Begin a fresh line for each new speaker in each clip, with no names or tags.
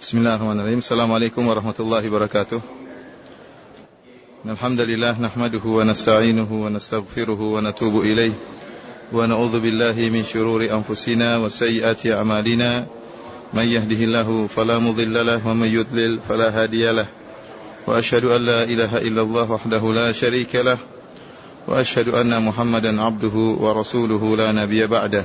بسم الله الرحمن الرحيم السلام عليكم ورحمة الله وبركاته الحمد لله نحمده ونستعينه ونستغفره ونتوب إليه ونعوذ بالله من شرور أنفسنا وسيئات أعمالنا من يهده الله فلا مضل له ومن يضلل فلا هادي له وأشهد أن لا إله إلا الله وحده لا شريك له وأشهد أن محمدا عبده ورسوله لا نبي بعده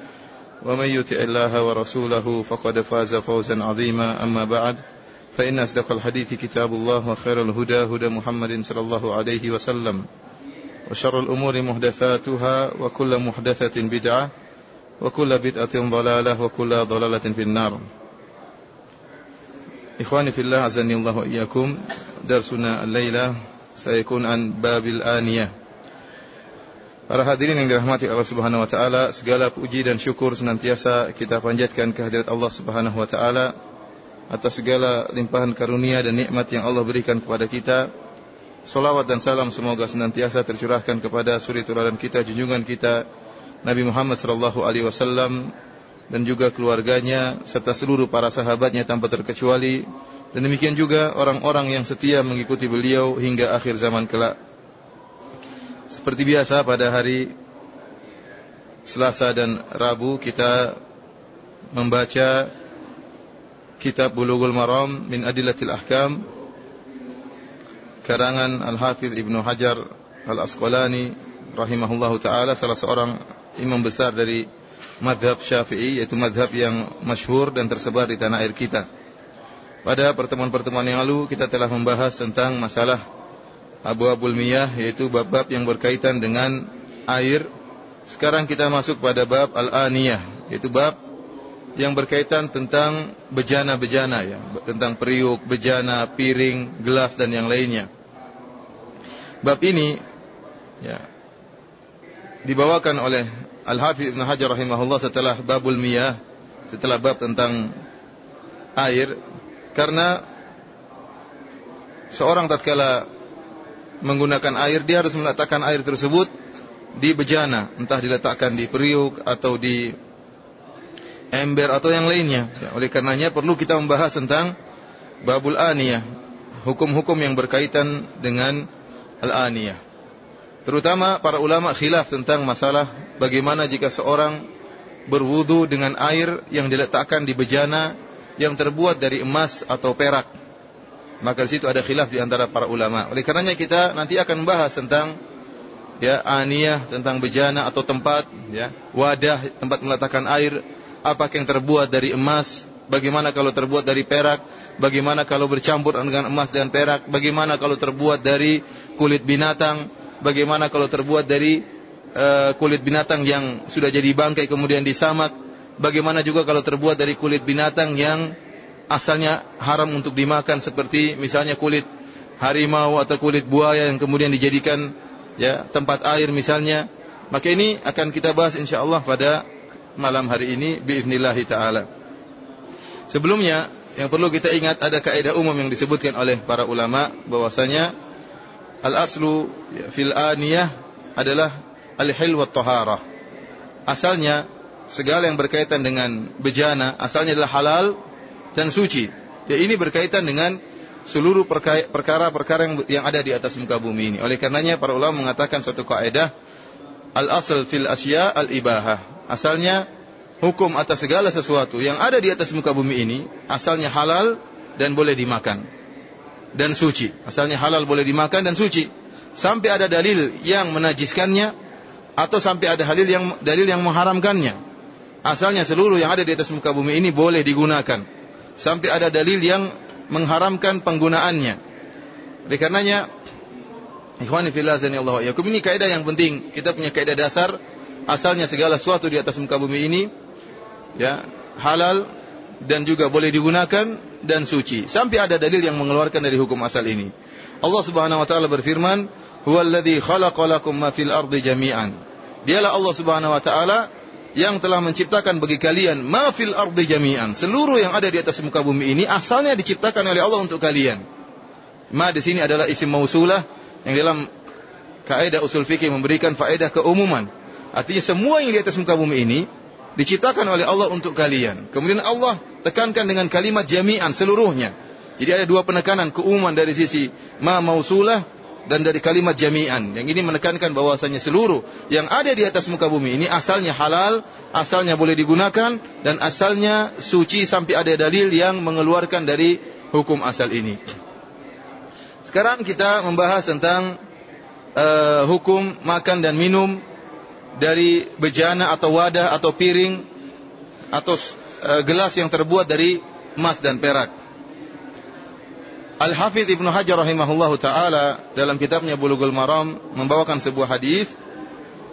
ومن يطع الله ورسوله فقد فاز فوزا عظيما. أما بعد فإن أصدق الحديث كتاب الله وخير الهدى هدى محمد صلى الله عليه وسلم وشر الأمور محدثاتها وكل محدثة بدعة وكل بدعة ضلالة وكل ضلالة في النار. إخواني في الله عزني الله وإياكم درسنا الليلة سيكون عن باب الآنية. Para hadirin yang dirahmati Allah Subhanahu wa taala, segala puji dan syukur senantiasa kita panjatkan kehadirat Allah Subhanahu wa taala atas segala limpahan karunia dan nikmat yang Allah berikan kepada kita. Salawat dan salam semoga senantiasa tercurahkan kepada suri teladan kita, junjungan kita Nabi Muhammad sallallahu alaihi wasallam dan juga keluarganya serta seluruh para sahabatnya tanpa terkecuali dan demikian juga orang-orang yang setia mengikuti beliau hingga akhir zaman kelak. Seperti biasa pada hari Selasa dan Rabu kita membaca kitab Bulughul Maram min Adillatil Ahkam karangan Al-Hafidh Ibnu Hajar Al-Asqalani rahimahullahu taala salah seorang imam besar dari madhab Syafi'i yaitu madhab yang masyhur dan tersebar di tanah air kita. Pada pertemuan-pertemuan yang lalu kita telah membahas tentang masalah Abu Abul Miyah yaitu bab-bab yang berkaitan dengan air. Sekarang kita masuk pada bab Al-Aniyah yaitu bab yang berkaitan tentang bejana-bejana ya, tentang periuk, bejana, piring, gelas dan yang lainnya. Bab ini ya dibawakan oleh Al-Hafidz Ibnu Hajar rahimahullah setelah babul miyah, setelah bab tentang air karena seorang tatkala menggunakan air, dia harus meletakkan air tersebut di bejana, entah diletakkan di periuk atau di ember atau yang lainnya. Ya, oleh karenanya perlu kita membahas tentang babul aniyah, hukum-hukum yang berkaitan dengan al-aniyah. Terutama para ulama khilaf tentang masalah bagaimana jika seorang berwudu dengan air yang diletakkan di bejana yang terbuat dari emas atau perak. Maka di situ ada khilaf di antara para ulama. Oleh karenanya kita nanti akan membahas tentang ya aniyah, tentang bejana atau tempat ya, wadah tempat meletakkan air, apakah yang terbuat dari emas, bagaimana kalau terbuat dari perak, bagaimana kalau bercampur dengan emas dan perak, bagaimana kalau terbuat dari kulit binatang, bagaimana kalau terbuat dari uh, kulit binatang yang sudah jadi bangkai kemudian disamak, bagaimana juga kalau terbuat dari kulit binatang yang asalnya haram untuk dimakan seperti misalnya kulit harimau atau kulit buaya yang kemudian dijadikan ya tempat air misalnya. Maka ini akan kita bahas insyaallah pada malam hari ini biiznillah taala. Sebelumnya yang perlu kita ingat ada kaidah umum yang disebutkan oleh para ulama bahwasanya al aslu fil aniyah adalah al hil wa taharah asalnya segala yang berkaitan dengan bejana asalnya adalah halal dan suci. Ya, ini berkaitan dengan seluruh perkara-perkara yang, yang ada di atas muka bumi ini. Oleh karenanya para ulama mengatakan suatu kaidah al-asl fil asya al-ibahah. Asalnya hukum atas segala sesuatu yang ada di atas muka bumi ini asalnya halal dan boleh dimakan dan suci. Asalnya halal boleh dimakan dan suci. Sampai ada dalil yang menajiskannya atau sampai ada dalil yang dalil yang mengharamkannya. Asalnya seluruh yang ada di atas muka bumi ini boleh digunakan sampai ada dalil yang mengharamkan penggunaannya. Oleh karenanya, ikhwani fillah Allah yakum ini kaidah yang penting. Kita punya kaidah dasar asalnya segala sesuatu di atas muka bumi ini ya halal dan juga boleh digunakan dan suci sampai ada dalil yang mengeluarkan dari hukum asal ini. Allah Subhanahu wa taala berfirman, "Huwallazi khalaqalakum ma fil ardi jami'an." Dialah Allah Subhanahu wa taala yang telah menciptakan bagi kalian ma ardi jami'an. Seluruh yang ada di atas muka bumi ini asalnya diciptakan oleh Allah untuk kalian. Ma di sini adalah isim mausulah yang dalam kaidah usul fikih memberikan faedah keumuman. Artinya semua yang di atas muka bumi ini diciptakan oleh Allah untuk kalian. Kemudian Allah tekankan dengan kalimat jami'an seluruhnya. Jadi ada dua penekanan keumuman dari sisi ma mausulah dan dari kalimat jami'an. Yang ini menekankan bahwasanya seluruh yang ada di atas muka bumi ini asalnya halal, asalnya boleh digunakan dan asalnya suci sampai ada dalil yang mengeluarkan dari hukum asal ini. Sekarang kita membahas tentang uh, hukum makan dan minum dari bejana atau wadah atau piring atau uh, gelas yang terbuat dari emas dan perak. Al-Hafidh Ibnu Hajar rahimahullahu taala dalam kitabnya Bulughul Maram membawakan sebuah hadis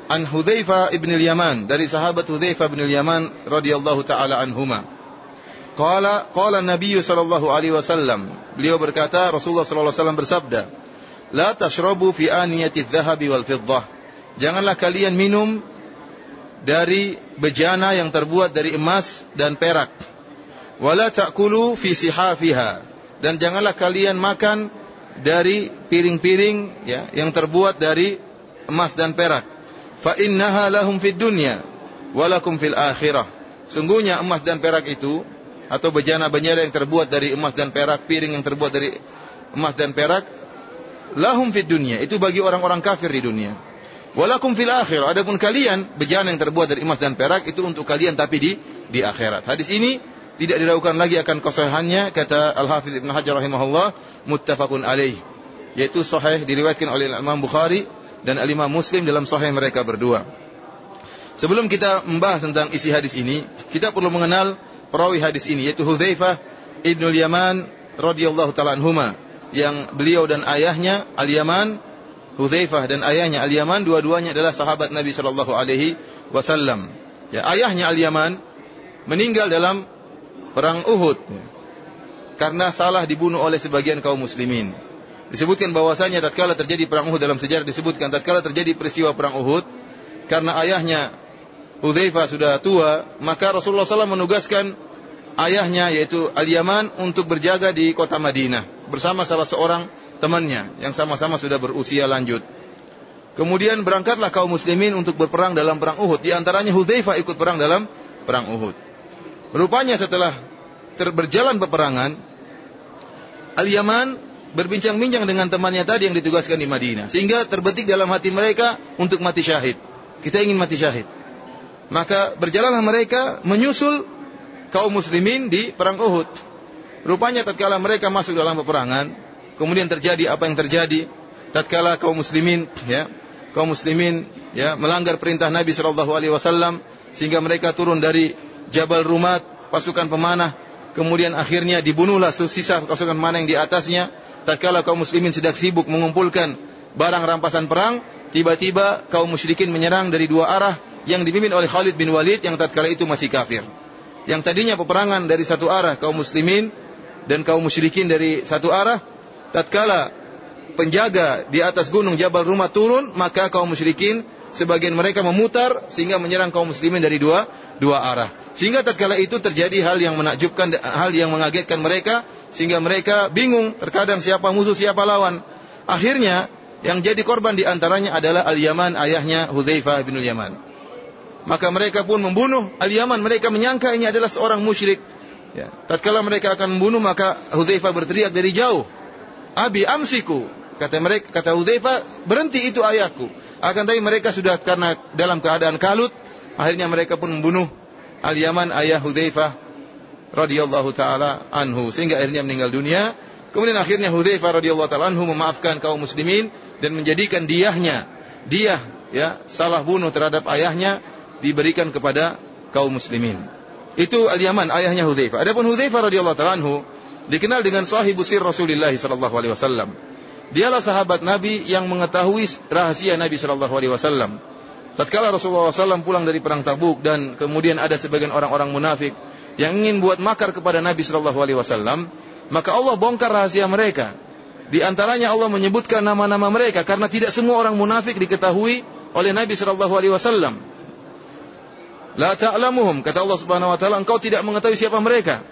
an Hudzaifah ibn al-Yaman dari sahabat Hudzaifah bin al-Yaman radhiyallahu taala anhuma. Qala qala Nabi sallallahu alaihi wasallam beliau berkata Rasulullah sallallahu alaihi wasallam bersabda La tashrabu fi aniyati dhahabi wal fiddah Janganlah kalian minum dari bejana yang terbuat dari emas dan perak. Wala ta'kulu fi sihafiha. Dan janganlah kalian makan dari piring-piring ya yang terbuat dari emas dan perak. Fa innaha lahum fid dunya walakum fil akhirah. Sungguhnya emas dan perak itu atau bejana-bejana yang terbuat dari emas dan perak, piring yang terbuat dari emas dan perak lahum fid dunya itu bagi orang-orang kafir di dunia Walakum fil akhir. Adapun kalian bejana yang terbuat dari emas dan perak itu untuk kalian tapi di di akhirat. Hadis ini tidak diragukan lagi akan kesahihannya kata Al Hafiz Ibnu Hajar rahimahullah muttafaqun alaih. Yaitu sahih diriwayatkan oleh Imam Bukhari dan Imam Muslim dalam sahih mereka berdua. Sebelum kita membahas tentang isi hadis ini, kita perlu mengenal perawi hadis ini yaitu Hudzaifah Ibnu Yaman radhiyallahu taala anhuma yang beliau dan ayahnya Al Yaman Hudzaifah dan ayahnya Al-Yaman dua-duanya adalah sahabat Nabi sallallahu alaihi wasallam. Ya, ayahnya Al-Yaman meninggal dalam perang Uhud karena salah dibunuh oleh sebagian kaum muslimin. Disebutkan bahwasanya tatkala terjadi perang Uhud dalam sejarah disebutkan tatkala terjadi peristiwa perang Uhud karena ayahnya Hudzaifah sudah tua, maka Rasulullah SAW menugaskan ayahnya yaitu Al-Yaman untuk berjaga di kota Madinah bersama salah seorang temannya yang sama-sama sudah berusia lanjut. Kemudian berangkatlah kaum muslimin untuk berperang dalam perang Uhud. Di antaranya Hudzaifah ikut perang dalam perang Uhud. Rupanya setelah berjalan peperangan, Al-Yaman berbincang-bincang dengan temannya tadi yang ditugaskan di Madinah. Sehingga terbetik dalam hati mereka untuk mati syahid. Kita ingin mati syahid. Maka berjalanlah mereka menyusul kaum muslimin di perang Uhud. Rupanya tatkala mereka masuk dalam peperangan, kemudian terjadi apa yang terjadi tatkala kaum muslimin ya kaum muslimin ya melanggar perintah Nabi sallallahu alaihi wasallam sehingga mereka turun dari Jabal Rumat pasukan pemanah kemudian akhirnya dibunuhlah sisa pasukan pemanah yang di atasnya. Tatkala kaum muslimin sedang sibuk mengumpulkan barang rampasan perang tiba-tiba kaum musyrikin menyerang dari dua arah yang dipimpin oleh Khalid bin Walid yang tatkala itu masih kafir. Yang tadinya peperangan dari satu arah kaum muslimin dan kaum musyrikin dari satu arah tatkala penjaga di atas gunung Jabal Rumah turun, maka kaum musyrikin sebagian mereka memutar sehingga menyerang kaum muslimin dari dua dua arah. Sehingga tatkala itu terjadi hal yang menakjubkan, hal yang mengagetkan mereka sehingga mereka bingung terkadang siapa musuh siapa lawan. Akhirnya yang jadi korban di antaranya adalah Al-Yaman ayahnya Hudzaifah bin Al-Yaman. Maka mereka pun membunuh Al-Yaman. Mereka menyangka ini adalah seorang musyrik. Ya. Tatkala mereka akan membunuh maka Hudzaifah berteriak dari jauh. Abi amsiku. Kata mereka, kata Udzaifa, berhenti itu ayahku. Akan tapi mereka sudah karena dalam keadaan kalut, akhirnya mereka pun membunuh Al-Yaman ayah Hudzaifah radhiyallahu taala anhu sehingga akhirnya meninggal dunia. Kemudian akhirnya Hudzaifah radhiyallahu taala anhu memaafkan kaum muslimin dan menjadikan diahnya, dia ya salah bunuh terhadap ayahnya diberikan kepada kaum muslimin. Itu Al-Yaman ayahnya Hudzaifah. Adapun Hudzaifah radhiyallahu taala anhu dikenal dengan sahibu sir Rasulullah sallallahu alaihi wasallam. Dialah sahabat Nabi yang mengetahui rahasia Nabi sallallahu alaihi wasallam. Tatkala Rasulullah SAW pulang dari perang Tabuk dan kemudian ada sebagian orang-orang munafik yang ingin buat makar kepada Nabi Shallallahu Alaihi Wasallam, maka Allah bongkar rahasia mereka. Di antaranya Allah menyebutkan nama-nama mereka karena tidak semua orang munafik diketahui oleh Nabi Shallallahu Alaihi Wasallam. La ta'lamuhum kata Allah Subhanahu wa taala engkau tidak mengetahui siapa mereka.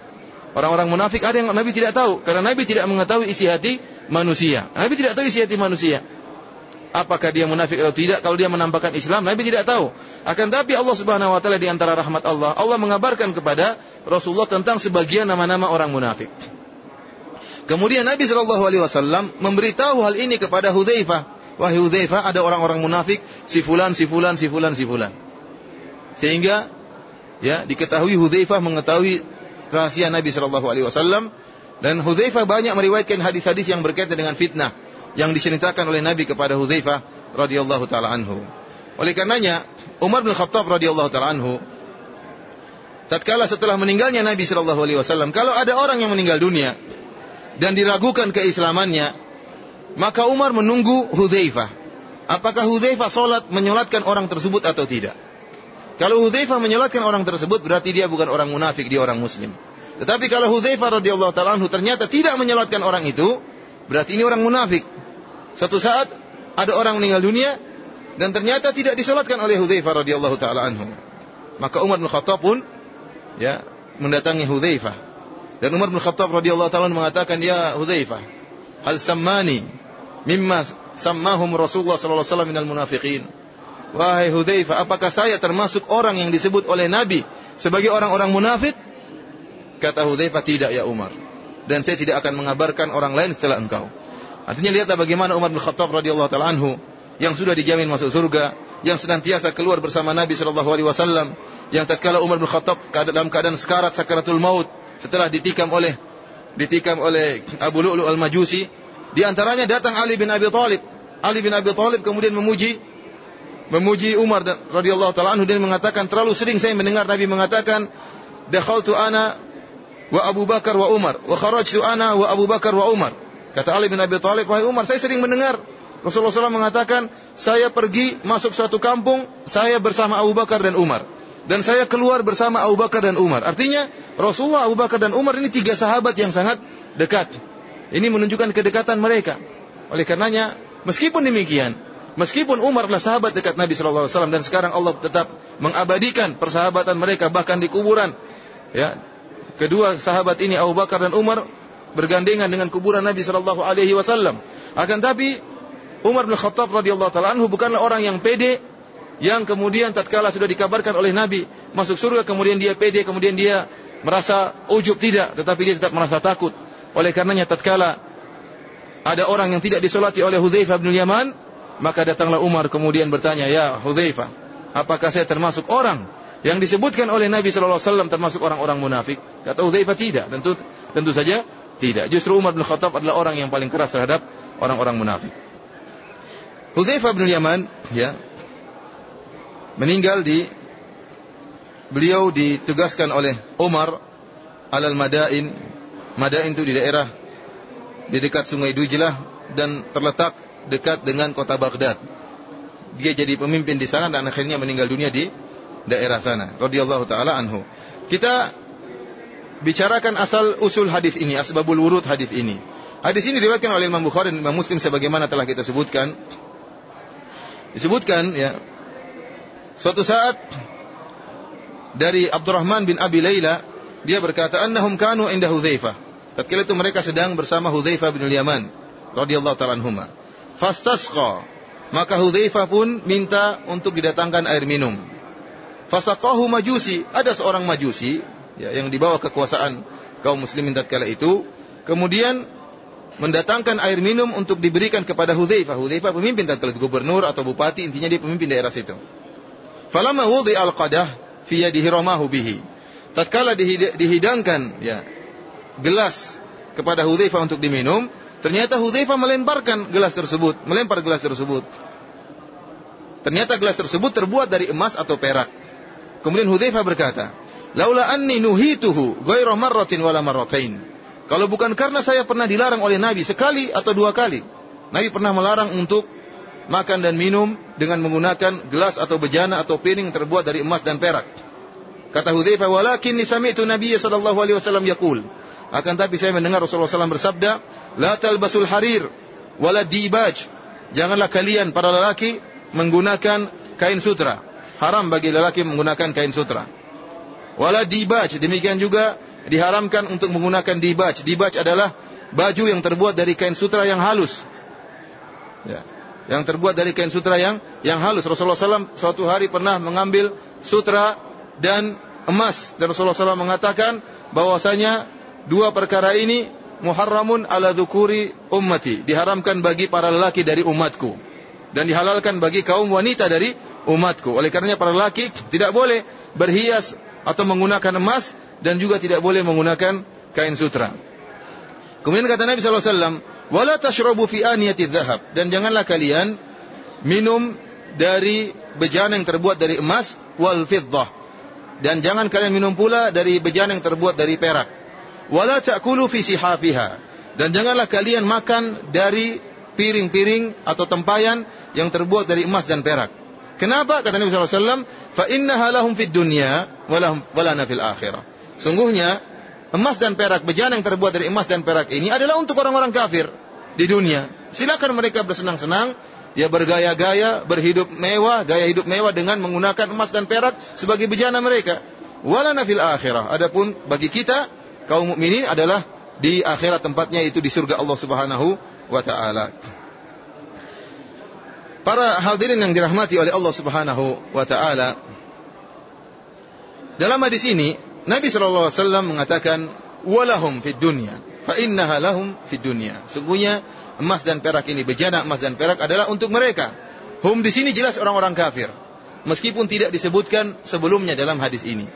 Orang-orang munafik ada yang Nabi tidak tahu. Karena Nabi tidak mengetahui isi hati manusia. Nabi tidak tahu isi hati manusia. Apakah dia munafik atau tidak? Kalau dia menampakkan Islam Nabi tidak tahu. Akan tapi Allah Subhanahu wa taala di antara rahmat Allah Allah mengabarkan kepada Rasulullah tentang sebagian nama-nama orang munafik. Kemudian Nabi Shallallahu alaihi wasallam memberitahu hal ini kepada Hudzaifah. Wahai Hudzaifah ada orang-orang munafik si fulan si fulan si fulan si fulan. Sehingga ya diketahui Hudzaifah mengetahui rahasia Nabi Shallallahu alaihi wasallam dan Hudzaifah banyak meriwayatkan hadis-hadis yang berkaitan dengan fitnah yang diceritakan oleh Nabi kepada Hudzaifah radhiyallahu taala anhu. Oleh karenanya Umar bin Khattab radhiyallahu taala anhu tatkala setelah meninggalnya Nabi sallallahu alaihi wasallam, kalau ada orang yang meninggal dunia dan diragukan keislamannya, maka Umar menunggu Hudzaifah. Apakah Hudzaifah salat menyolatkan orang tersebut atau tidak? Kalau Hudzaifah menyolatkan orang tersebut berarti dia bukan orang munafik, dia orang muslim. Tetapi kalau Hudzaifah radhiyallahu taala anhu ternyata tidak menyolatkan orang itu, berarti ini orang munafik. Satu saat ada orang meninggal dunia dan ternyata tidak disolatkan oleh Hudzaifah radhiyallahu taala anhu. Maka Umar bin Khattab pun ya mendatangi Hudzaifah. Dan Umar bin Khattab radhiyallahu taala mengatakan, "Ya Hudzaifah, hal sammani mimma sammahum Rasulullah sallallahu alaihi wasallam minal munafiqin?" Wahai Hudzaifah, apakah saya termasuk orang yang disebut oleh Nabi sebagai orang-orang munafik? Kata Hudzaifah, "Tidak ya Umar." Dan saya tidak akan mengabarkan orang lain setelah engkau. Artinya lihatlah bagaimana Umar bin Khattab radhiyallahu taala anhu yang sudah dijamin masuk surga, yang senantiasa keluar bersama Nabi sallallahu alaihi wasallam, yang tatkala Umar bin Khattab dalam keadaan sekarat sakaratul maut setelah ditikam oleh ditikam oleh Abu Lu'lu al-Majusi, di antaranya datang Ali bin Abi Thalib. Ali bin Abi Thalib kemudian memuji memuji Umar radhiyallahu taala anhu dan mengatakan terlalu sering saya mendengar Nabi mengatakan dakhaltu ana wa Abu Bakar wa Umar wa kharajtu ana wa Abu Bakar wa Umar Kata Ali bin Abi Thalib, wahai Umar, saya sering mendengar Rasulullah SAW mengatakan, saya pergi masuk suatu kampung, saya bersama Abu Bakar dan Umar. Dan saya keluar bersama Abu Bakar dan Umar. Artinya, Rasulullah, Abu Bakar dan Umar ini tiga sahabat yang sangat dekat. Ini menunjukkan kedekatan mereka. Oleh karenanya, meskipun demikian, meskipun Umar adalah sahabat dekat Nabi SAW dan sekarang Allah tetap mengabadikan persahabatan mereka bahkan di kuburan, ya, kedua sahabat ini Abu Bakar dan Umar bergandengan dengan kuburan Nabi Shallallahu Alaihi Wasallam. Akan tapi Umar bin Khattab radhiyallahu taala anhu bukanlah orang yang pede yang kemudian tatkala sudah dikabarkan oleh Nabi masuk surga kemudian dia pede kemudian dia merasa ujub tidak tetapi dia tetap merasa takut. Oleh karenanya tatkala ada orang yang tidak disolati oleh Hudzaifah bin Yaman maka datanglah Umar kemudian bertanya ya Hudzaifah apakah saya termasuk orang yang disebutkan oleh Nabi Shallallahu Alaihi Wasallam termasuk orang-orang munafik? Kata Hudzaifah tidak. Tentu tentu saja tidak. Justru Umar bin Khattab adalah orang yang paling keras terhadap orang-orang munafik. Hudzaifah bin Yaman ya meninggal di beliau ditugaskan oleh Umar alal Madain. Madain itu di daerah di dekat Sungai Dujlah dan terletak dekat dengan kota Baghdad. Dia jadi pemimpin di sana dan akhirnya meninggal dunia di daerah sana. Radhiyallahu taala anhu. Kita bicarakan asal usul hadis ini, asbabul wurud hadis ini. Hadis ini diriwayatkan oleh Imam Bukhari dan Imam Muslim sebagaimana telah kita sebutkan. Disebutkan ya suatu saat dari Abdurrahman bin Abi Layla dia berkata annahum kanu inda Hudzaifah. Tatkala itu mereka sedang bersama Hudzaifah bin Yaman radhiyallahu taala anhuma. Fastasqa maka Hudzaifah pun minta untuk didatangkan air minum. Fasaqahu majusi, ada seorang majusi ya, yang dibawa kekuasaan kaum muslimin tatkala itu, kemudian mendatangkan air minum untuk diberikan kepada Hudzaifah. Hudzaifah pemimpin tatkala gubernur atau bupati, intinya dia pemimpin daerah situ. Falamma wudi al-qadah fi yadihi ramahu bihi. Tatkala dihidangkan ya gelas kepada Hudzaifah untuk diminum, ternyata Hudzaifah melemparkan gelas tersebut, melempar gelas tersebut. Ternyata gelas tersebut terbuat dari emas atau perak. Kemudian Hudzaifah berkata, Laula anni nuhituhu ghairu marratin wala marratain. Kalau bukan karena saya pernah dilarang oleh Nabi sekali atau dua kali. Nabi pernah melarang untuk makan dan minum dengan menggunakan gelas atau bejana atau piring terbuat dari emas dan perak. Kata Hudzaifah, "Walakin sami'tu Nabiy sallallahu alaihi wasallam yaqul." Akan tapi saya mendengar Rasulullah SAW bersabda, "La talbasul harir wala dibaj." Janganlah kalian para lelaki menggunakan kain sutra. Haram bagi lelaki menggunakan kain sutra. Wala dibaj, demikian juga diharamkan untuk menggunakan dibaj. Dibaj adalah baju yang terbuat dari kain sutra yang halus. Ya. Yang terbuat dari kain sutra yang yang halus. Rasulullah SAW suatu hari pernah mengambil sutra dan emas. Dan Rasulullah SAW mengatakan bahwasanya dua perkara ini muharramun ala dhukuri ummati. Diharamkan bagi para lelaki dari umatku. Dan dihalalkan bagi kaum wanita dari umatku. Oleh karenanya para lelaki tidak boleh berhias atau menggunakan emas dan juga tidak boleh menggunakan kain sutra. Kemudian kata Nabi SAW, Wala tashrabu fi aniyati dhahab. Dan janganlah kalian minum dari bejana yang terbuat dari emas wal fiddah. Dan jangan kalian minum pula dari bejana yang terbuat dari perak wala ta'kulu fi sihafiha dan janganlah kalian makan dari piring-piring atau tempayan yang terbuat dari emas dan perak. Kenapa? Kata Nabi SAW, fa innaha lahum fid dunya walahum fil akhirah. Sungguhnya emas dan perak, bejana yang terbuat dari emas dan perak ini adalah untuk orang-orang kafir di dunia. Silakan mereka bersenang-senang, ya bergaya-gaya, berhidup mewah, gaya hidup mewah dengan menggunakan emas dan perak sebagai bejana mereka. Walana fil akhirah. Adapun bagi kita kaum mukminin adalah di akhirat tempatnya itu di surga Allah Subhanahu wa taala. Para hadirin yang dirahmati oleh Allah Subhanahu wa taala. Dalam hadis ini Nabi sallallahu alaihi wasallam mengatakan walahum fid dunya fa innaha lahum fid dunya. Sungguhnya emas dan perak ini bejana emas dan perak adalah untuk mereka. Hum di sini jelas orang-orang kafir. Meskipun tidak disebutkan sebelumnya dalam hadis ini.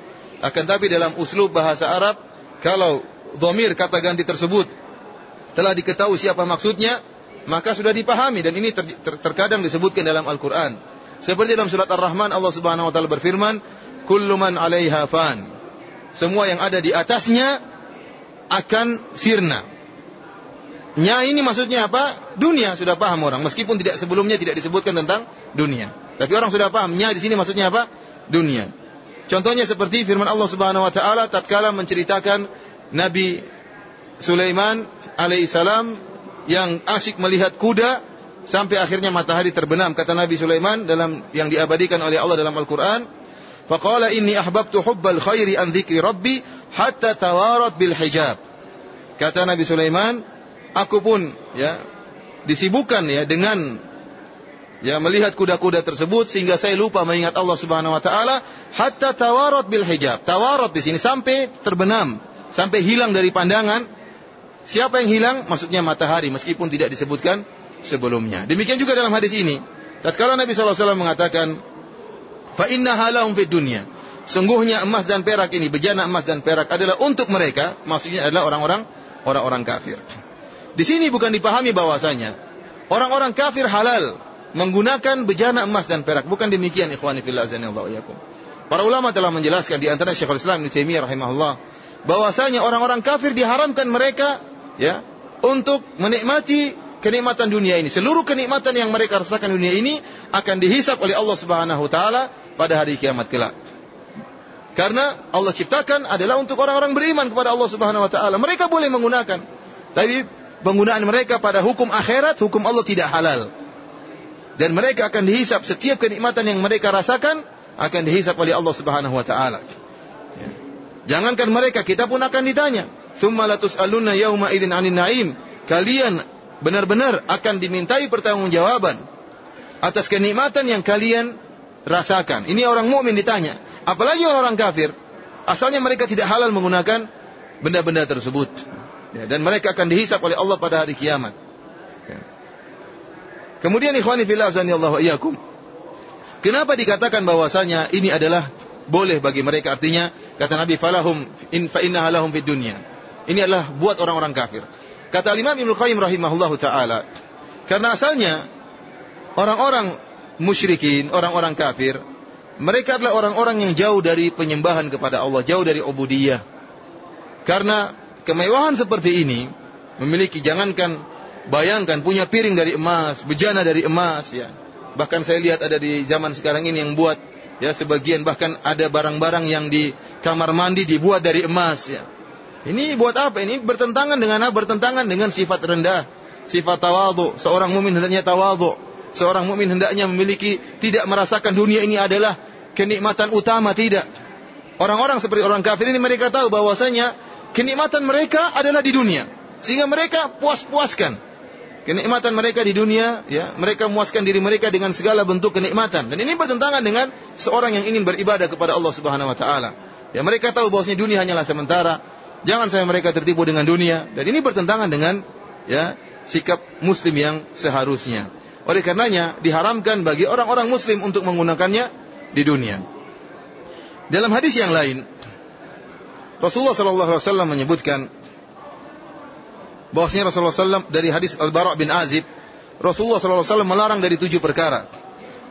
Akan tapi dalam uslub bahasa Arab kalau domir kata ganti tersebut telah diketahui siapa maksudnya, maka sudah dipahami dan ini ter, ter, terkadang disebutkan dalam Al-Quran. Seperti dalam surat Ar-Rahman Allah Subhanahu Wa Taala berfirman, "Kullu man 'alaiha fan." Semua yang ada di atasnya akan sirna. Nya ini maksudnya apa? Dunia sudah paham orang, meskipun tidak sebelumnya tidak disebutkan tentang dunia. Tapi orang sudah paham. Nya di sini maksudnya apa? Dunia. Contohnya seperti firman Allah Subhanahu wa taala tatkala menceritakan Nabi Sulaiman alaihissalam yang asyik melihat kuda sampai akhirnya matahari terbenam kata Nabi Sulaiman dalam yang diabadikan oleh Allah dalam Al-Qur'an. Faqala inni ahbabtu hubbal khairi an dzikri rabbi hatta tawarat bil hijab. Kata Nabi Sulaiman aku pun ya disibukkan ya dengan ya melihat kuda-kuda tersebut sehingga saya lupa mengingat Allah Subhanahu wa taala hatta tawarat bil hijab. Tawarat di sini sampai terbenam, sampai hilang dari pandangan. Siapa yang hilang? Maksudnya matahari meskipun tidak disebutkan sebelumnya. Demikian juga dalam hadis ini. Tatkala Nabi SAW mengatakan, "Fa inna halahum fid dunya." Sungguhnya emas dan perak ini, bejana emas dan perak adalah untuk mereka, maksudnya adalah orang-orang orang-orang kafir. Di sini bukan dipahami bahwasanya orang-orang kafir halal menggunakan bejana emas dan perak. Bukan demikian ikhwani fillah azanillahu. Para ulama telah menjelaskan di antara Syekhul Islam Ibnu Taimiyah rahimahullah bahwasanya orang-orang kafir diharamkan mereka ya untuk menikmati kenikmatan dunia ini. Seluruh kenikmatan yang mereka rasakan dunia ini akan dihisap oleh Allah Subhanahu wa taala pada hari kiamat kelak. Karena Allah ciptakan adalah untuk orang-orang beriman kepada Allah Subhanahu wa taala. Mereka boleh menggunakan. Tapi penggunaan mereka pada hukum akhirat, hukum Allah tidak halal dan mereka akan dihisap setiap kenikmatan yang mereka rasakan akan dihisap oleh Allah Subhanahu wa taala. Ya. Jangankan mereka, kita pun akan ditanya. Tsumma latus'alunna yauma idzin 'anin na'im. Kalian benar-benar akan dimintai pertanggungjawaban atas kenikmatan yang kalian rasakan. Ini orang mukmin ditanya, apalagi orang kafir. Asalnya mereka tidak halal menggunakan benda-benda tersebut. Ya, dan mereka akan dihisap oleh Allah pada hari kiamat. Kemudian ikhwani fillah azanillahu iyyakum. Kenapa dikatakan bahwasanya ini adalah boleh bagi mereka artinya kata Nabi falahum in fa innaha lahum fid dunya. Ini adalah buat orang-orang kafir. Kata Imam Ibnu Qayyim rahimahullahu taala, karena asalnya orang-orang musyrikin, orang-orang kafir, mereka adalah orang-orang yang jauh dari penyembahan kepada Allah, jauh dari ubudiyah. Karena kemewahan seperti ini memiliki jangankan Bayangkan punya piring dari emas, bejana dari emas ya. Bahkan saya lihat ada di zaman sekarang ini yang buat Ya, sebagian bahkan ada barang-barang yang di kamar mandi dibuat dari emas ya. Ini buat apa? Ini bertentangan dengan apa? Bertentangan dengan sifat rendah, sifat tawadhu. Seorang mukmin hendaknya tawadhu. Seorang mukmin hendaknya memiliki tidak merasakan dunia ini adalah kenikmatan utama tidak. Orang-orang seperti orang kafir ini mereka tahu bahwasanya kenikmatan mereka adalah di dunia. Sehingga mereka puas-puaskan kenikmatan mereka di dunia, ya, mereka memuaskan diri mereka dengan segala bentuk kenikmatan. Dan ini bertentangan dengan seorang yang ingin beribadah kepada Allah Subhanahu wa taala. Ya, mereka tahu bahwasanya dunia hanyalah sementara. Jangan sampai mereka tertipu dengan dunia. Dan ini bertentangan dengan ya, sikap muslim yang seharusnya. Oleh karenanya diharamkan bagi orang-orang muslim untuk menggunakannya di dunia. Dalam hadis yang lain, Rasulullah sallallahu alaihi wasallam menyebutkan bahwasanya Rasulullah SAW dari hadis Al-Bara' bin Azib, Rasulullah SAW melarang dari tujuh perkara.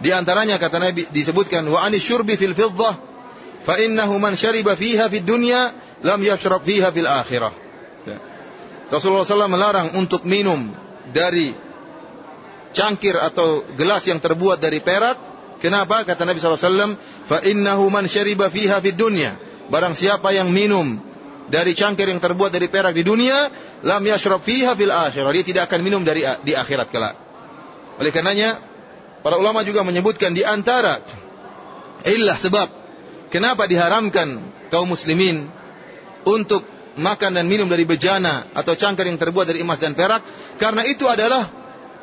Di antaranya kata Nabi disebutkan wa anis syurbi fil fiddah fa innahu man syariba fiha fid dunya lam yashrab fiha fil akhirah. Ya. Rasulullah SAW melarang untuk minum dari cangkir atau gelas yang terbuat dari perak. Kenapa? Kata Nabi SAW, fa innahu man syariba fiha fid dunya. Barang siapa yang minum dari cangkir yang terbuat dari perak di dunia, lam yashrab fiha fil akhirah. Dia tidak akan minum dari di akhirat kelak. Oleh karenanya, para ulama juga menyebutkan di antara illah sebab kenapa diharamkan kaum muslimin untuk makan dan minum dari bejana atau cangkir yang terbuat dari emas dan perak karena itu adalah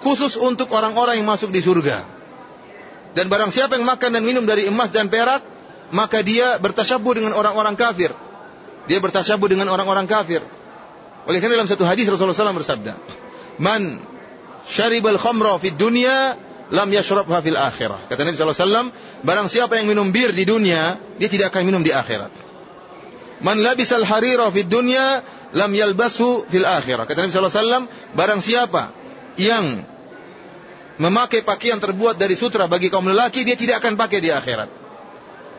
khusus untuk orang-orang yang masuk di surga. Dan barang siapa yang makan dan minum dari emas dan perak, maka dia bertasyabuh dengan orang-orang kafir. Dia bertasyabuh dengan orang-orang kafir. Oleh karena dalam satu hadis Rasulullah SAW bersabda, "Man syaribal khamra fid dunya lam yashrabha fil akhirah." Kata Nabi SAW, barang siapa yang minum bir di dunia, dia tidak akan minum di akhirat. Man labisal harira fid dunya lam yalbasu fil akhirah. Kata Nabi SAW, barang siapa yang memakai pakaian terbuat dari sutra bagi kaum lelaki, dia tidak akan pakai di akhirat.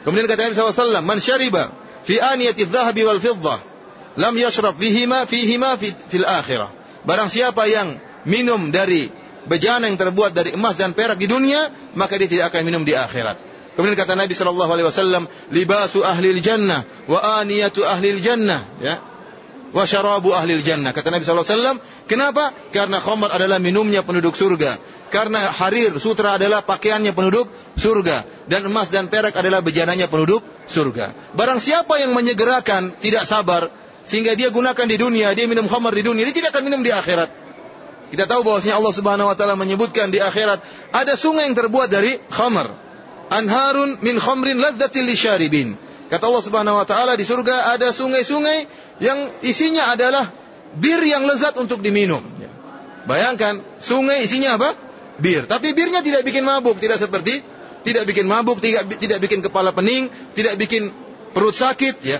Kemudian kata Nabi SAW, man syariba fi aniyati dhahabi wal fiddah lam yashrab fihima fihima fil akhirah. Barang siapa yang minum dari bejana yang terbuat dari emas dan perak di dunia, maka dia tidak akan minum di akhirat. Kemudian kata Nabi sallallahu alaihi wasallam, libasu ahli jannah wa aniyatu ahli jannah, ya. Wa syarabu ahli jannah. Kata Nabi sallallahu alaihi wasallam, kenapa? Karena khamar adalah minumnya penduduk surga. Karena harir sutra adalah pakaiannya penduduk surga dan emas dan perak adalah bejananya penduduk surga. Barang siapa yang menyegerakan tidak sabar sehingga dia gunakan di dunia, dia minum khamar di dunia, dia tidak akan minum di akhirat. Kita tahu bahwasanya Allah Subhanahu wa taala menyebutkan di akhirat ada sungai yang terbuat dari khamar. Anharun min khamrin ladzatil lisyaribin. Kata Allah Subhanahu wa taala di surga ada sungai-sungai yang isinya adalah bir yang lezat untuk diminum. Bayangkan, sungai isinya apa? Bir. Tapi birnya tidak bikin mabuk, tidak seperti tidak bikin mabuk, tidak tidak bikin kepala pening, tidak bikin perut sakit, ya.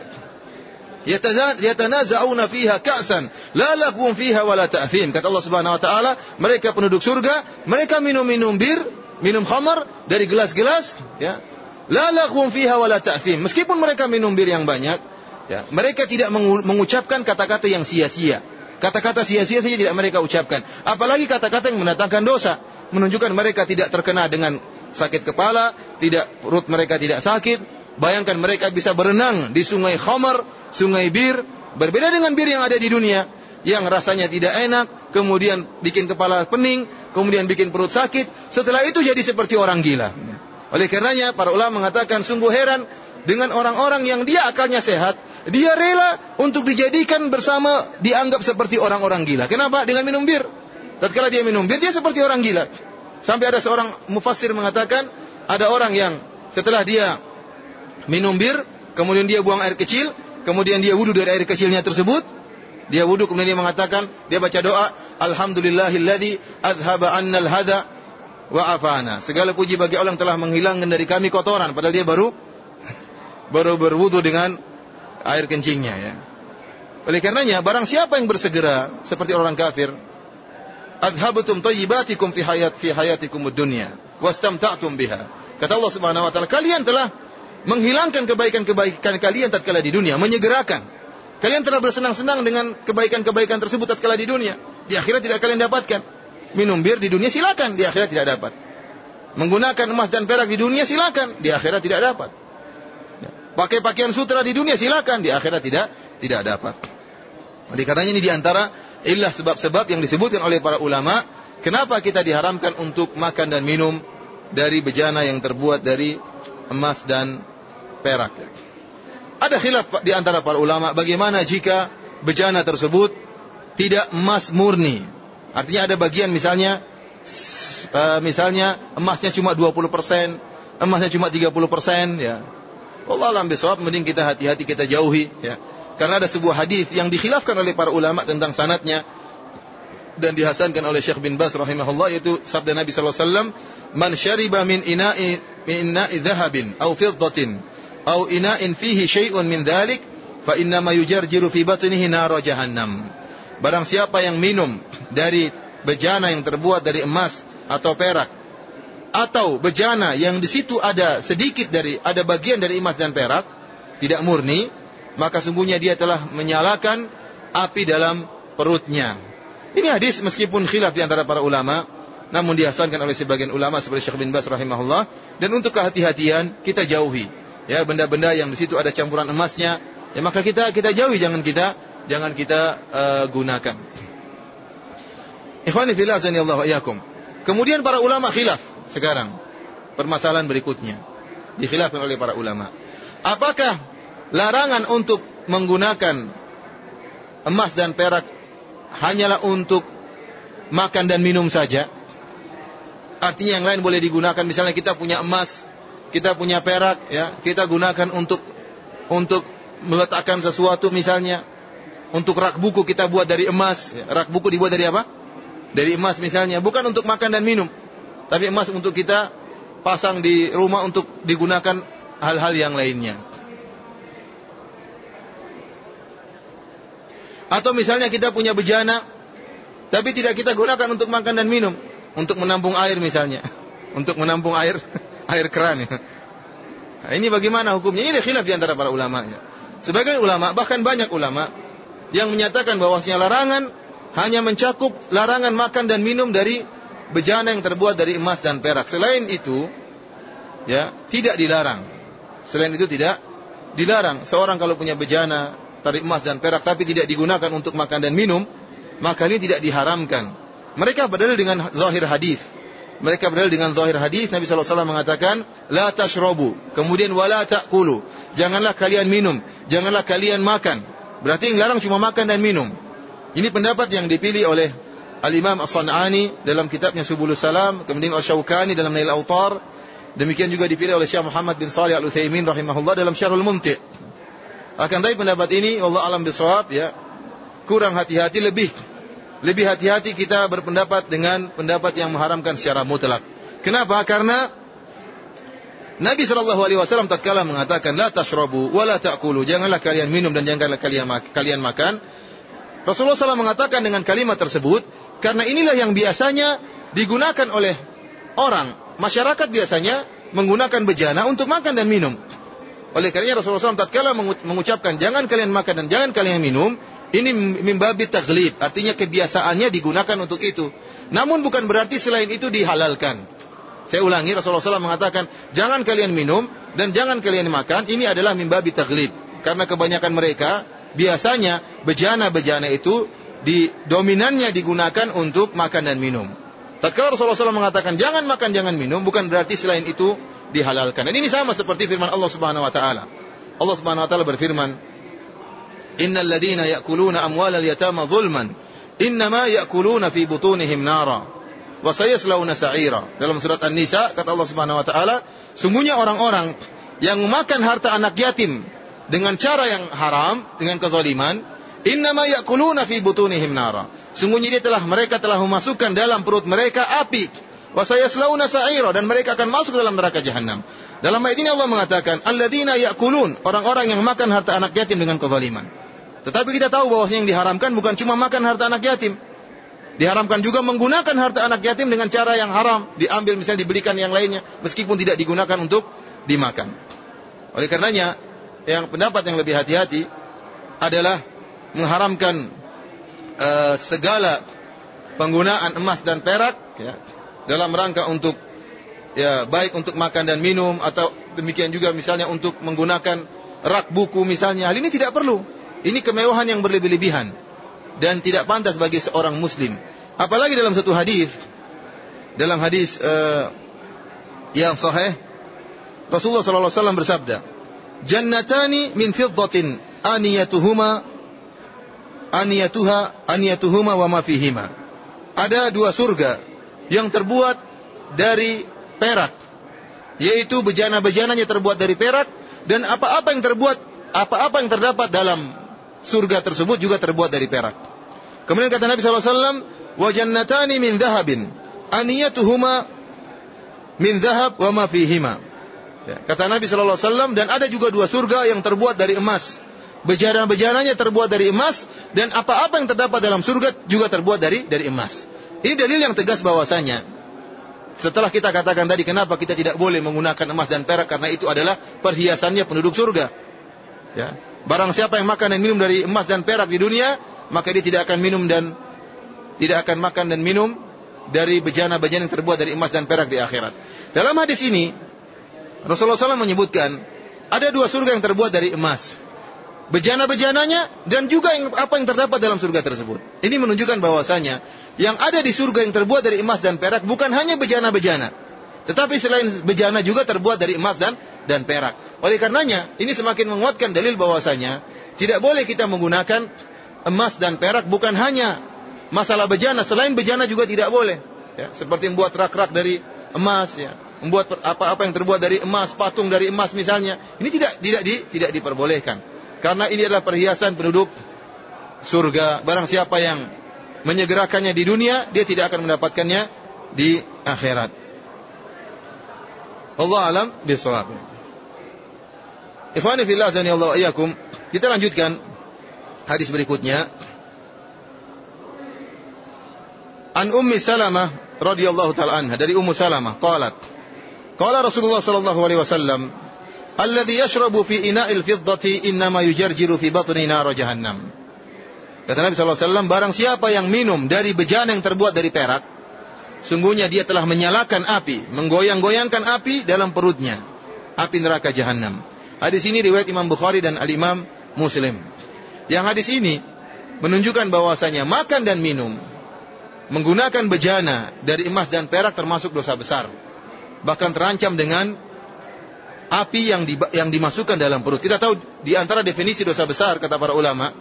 Yatanaza'una fiha ka'san la lakum fiha wala ta'thim. Kata Allah Subhanahu wa taala, mereka penduduk surga, mereka minum-minum bir, minum khamar dari gelas-gelas, ya. La lakum fiha wala ta'thim. Meskipun mereka minum bir yang banyak, ya, mereka tidak mengucapkan kata-kata yang sia-sia. Kata-kata sia-sia saja tidak mereka ucapkan. Apalagi kata-kata yang mendatangkan dosa. Menunjukkan mereka tidak terkena dengan sakit kepala, tidak perut mereka tidak sakit. Bayangkan mereka bisa berenang di sungai khamar, sungai bir. Berbeda dengan bir yang ada di dunia. Yang rasanya tidak enak, kemudian bikin kepala pening, kemudian bikin perut sakit. Setelah itu jadi seperti orang gila. Oleh karenanya para ulama mengatakan sungguh heran dengan orang-orang yang dia akalnya sehat, dia rela untuk dijadikan bersama dianggap seperti orang-orang gila. Kenapa? Dengan minum bir. Tatkala dia minum bir, dia seperti orang gila. Sampai ada seorang mufassir mengatakan, ada orang yang setelah dia minum bir, kemudian dia buang air kecil, kemudian dia wudhu dari air kecilnya tersebut, dia wudhu kemudian dia mengatakan, dia baca doa, Alhamdulillahilladzi azhaba annal hada wa afana. Segala puji bagi Allah yang telah menghilangkan dari kami kotoran, padahal dia baru baru berwudu dengan air kencingnya ya. Oleh karenanya barang siapa yang bersegera seperti orang kafir, adhabatum thayyibatikum fi hayat fi hayatikum dunya wastamta'tum biha. Kata Allah Subhanahu wa taala, kalian telah menghilangkan kebaikan-kebaikan kalian tatkala di dunia, menyegerakan. Kalian telah bersenang-senang dengan kebaikan-kebaikan tersebut tatkala di dunia. Di akhirat tidak kalian dapatkan. Minum bir di dunia silakan, di akhirat tidak dapat. Menggunakan emas dan perak di dunia silakan, di akhirat tidak dapat. Pakai pakaian sutra di dunia silakan, di akhirat tidak tidak dapat. Oleh karenanya ini di antara ilah sebab-sebab yang disebutkan oleh para ulama, kenapa kita diharamkan untuk makan dan minum dari bejana yang terbuat dari emas dan perak. Ada khilaf di antara para ulama bagaimana jika bejana tersebut tidak emas murni. Artinya ada bagian misalnya uh, misalnya emasnya cuma 20%, emasnya cuma 30% ya. Allah alam bisawab mending kita hati-hati kita jauhi ya. Karena ada sebuah hadis yang dikhilafkan oleh para ulama tentang sanatnya dan dihasankan oleh Syekh bin Bas rahimahullah yaitu sabda Nabi wasallam man syariba min ina'i min ina'i dhahabin aw fiddatin aw ina'in fihi syai'un min dhalik fa inna ma yujarjiru fi batnihi nar jahannam. Barang siapa yang minum dari bejana yang terbuat dari emas atau perak atau bejana yang di situ ada sedikit dari ada bagian dari emas dan perak tidak murni maka sungguhnya dia telah menyalakan api dalam perutnya. Ini hadis meskipun khilaf di antara para ulama namun dihasankan oleh sebagian ulama seperti Syekh bin Bas rahimahullah dan untuk kehati-hatian kita jauhi ya benda-benda yang di situ ada campuran emasnya, ya maka kita kita jauhi jangan kita jangan kita uh, gunakan. Ikhwani fillah Allah iyyakum. Kemudian para ulama khilaf sekarang. Permasalahan berikutnya dikhilafkan oleh para ulama. Apakah larangan untuk menggunakan emas dan perak hanyalah untuk makan dan minum saja? Artinya yang lain boleh digunakan misalnya kita punya emas kita punya perak ya, kita gunakan untuk untuk meletakkan sesuatu misalnya untuk rak buku kita buat dari emas, ya. rak buku dibuat dari apa? Dari emas misalnya, bukan untuk makan dan minum, tapi emas untuk kita pasang di rumah untuk digunakan hal-hal yang lainnya. Atau misalnya kita punya bejana, tapi tidak kita gunakan untuk makan dan minum, untuk menampung air misalnya, untuk menampung air air keran. Nah, ini bagaimana hukumnya? Ini khilaf di antara para ulama. Ya. Sebagian ulama, bahkan banyak ulama yang menyatakan bahwasanya larangan hanya mencakup larangan makan dan minum dari bejana yang terbuat dari emas dan perak. Selain itu, ya tidak dilarang. Selain itu tidak dilarang. Seorang kalau punya bejana dari emas dan perak tapi tidak digunakan untuk makan dan minum, maka ini tidak diharamkan. Mereka berdalil dengan zahir hadis mereka berdalil dengan zahir hadis Nabi SAW mengatakan la tashrabu kemudian wala ta'kulu janganlah kalian minum janganlah kalian makan berarti yang larang cuma makan dan minum ini pendapat yang dipilih oleh Al-Imam As-San'ani dalam kitabnya Subulus Salam kemudian Al-Shawkani dalam Nail Autar demikian juga dipilih oleh Syekh Muhammad bin Salih Al-Utsaimin rahimahullah dalam Syarhul Mumti' akan tapi pendapat ini Allah alam bisawab ya kurang hati-hati lebih lebih hati-hati kita berpendapat dengan pendapat yang mengharamkan secara mutlak. Kenapa? Karena Nabi Shallallahu Alaihi Wasallam tatkala mengatakan la tashrabu wa ta'kulu, janganlah kalian minum dan janganlah kalian makan. Rasulullah SAW mengatakan dengan kalimat tersebut karena inilah yang biasanya digunakan oleh orang masyarakat biasanya menggunakan bejana untuk makan dan minum. Oleh karenanya Rasulullah SAW tatkala mengucapkan jangan kalian makan dan jangan kalian minum, ini mimbabi taglib, artinya kebiasaannya digunakan untuk itu. Namun bukan berarti selain itu dihalalkan. Saya ulangi, Rasulullah SAW mengatakan, jangan kalian minum dan jangan kalian makan, ini adalah mimbabi taglib. Karena kebanyakan mereka, biasanya bejana-bejana itu di dominannya digunakan untuk makan dan minum. Tatkala Rasulullah SAW mengatakan jangan makan jangan minum bukan berarti selain itu dihalalkan. Dan ini sama seperti firman Allah Subhanahu wa taala. Allah Subhanahu wa taala berfirman, Innal ladina ya'kuluna amwalal yatama zulman innama ya'kuluna fi butunihim nara wa sayaslawna sa'ira. Dalam surat An-Nisa kata Allah Subhanahu wa taala, sungguhnya orang-orang yang makan harta anak yatim dengan cara yang haram, dengan kezaliman, innama ya'kuluna fi butunihim nara. Sungguhnya dia telah mereka telah memasukkan dalam perut mereka api. Wa sayaslawna sa'ira dan mereka akan masuk dalam neraka jahanam. Dalam ayat ini Allah mengatakan, alladzina ya'kulun, orang-orang yang makan harta anak yatim dengan kezaliman. Tetapi kita tahu bahwa yang diharamkan bukan cuma makan harta anak yatim. Diharamkan juga menggunakan harta anak yatim dengan cara yang haram. Diambil misalnya dibelikan yang lainnya. Meskipun tidak digunakan untuk dimakan. Oleh karenanya, yang pendapat yang lebih hati-hati adalah mengharamkan uh, segala penggunaan emas dan perak ya, dalam rangka untuk ya baik untuk makan dan minum atau demikian juga misalnya untuk menggunakan rak buku misalnya. Hal ini tidak perlu. Ini kemewahan yang berlebih-lebihan dan tidak pantas bagi seorang muslim. Apalagi dalam satu hadis dalam hadis uh, yang sahih Rasulullah sallallahu alaihi wasallam bersabda, "Jannatani min fiddatin aniyatuhuma aniyatuha aniyatuhuma wa ma fihima." Ada dua surga yang terbuat dari perak, yaitu bejana-bejananya terbuat dari perak dan apa-apa yang terbuat apa-apa yang terdapat dalam surga tersebut juga terbuat dari perak. Kemudian kata Nabi sallallahu alaihi wasallam, "Wa jannatani min dhahabin aniyatuhuma min dhahab wa ma fihima." Ya, kata Nabi Shallallahu Alaihi Wasallam dan ada juga dua surga yang terbuat dari emas. Bejana-bejananya terbuat dari emas dan apa-apa yang terdapat dalam surga juga terbuat dari dari emas. Ini dalil yang tegas bahwasanya setelah kita katakan tadi kenapa kita tidak boleh menggunakan emas dan perak karena itu adalah perhiasannya penduduk surga. Ya. Barang siapa yang makan dan minum dari emas dan perak di dunia, maka dia tidak akan minum dan tidak akan makan dan minum dari bejana-bejana yang terbuat dari emas dan perak di akhirat. Dalam hadis ini Rasulullah SAW menyebutkan ada dua surga yang terbuat dari emas. Bejana-bejananya dan juga yang, apa yang terdapat dalam surga tersebut. Ini menunjukkan bahwasanya yang ada di surga yang terbuat dari emas dan perak bukan hanya bejana-bejana. Tetapi selain bejana juga terbuat dari emas dan dan perak. Oleh karenanya, ini semakin menguatkan dalil bahwasanya tidak boleh kita menggunakan emas dan perak bukan hanya masalah bejana, selain bejana juga tidak boleh. Ya, seperti membuat rak-rak dari emas ya, membuat apa-apa yang terbuat dari emas, patung dari emas misalnya, ini tidak tidak di, tidak diperbolehkan. Karena ini adalah perhiasan penduduk surga. Barang siapa yang menyegerakannya di dunia, dia tidak akan mendapatkannya di akhirat. Allah alam bisawab. Ikhwani fillah zani Allah iyakum. Kita lanjutkan hadis berikutnya. An Ummi Salamah radhiyallahu taala anha dari Ummu Salamah qalat Qala Rasulullah sallallahu alaihi wasallam, "Alladhi yashrabu fi ina'il fiddati innama yujarjiru fi batni nar jahannam." Kata Nabi wasallam, barang siapa yang minum dari bejana yang terbuat dari perak, sungguhnya dia telah menyalakan api, menggoyang-goyangkan api dalam perutnya, api neraka jahanam. Hadis ini riwayat Imam Bukhari dan Al-Imam Muslim. Yang hadis ini menunjukkan bahwasanya makan dan minum menggunakan bejana dari emas dan perak termasuk dosa besar bahkan terancam dengan api yang di, yang dimasukkan dalam perut. Kita tahu di antara definisi dosa besar kata para ulama,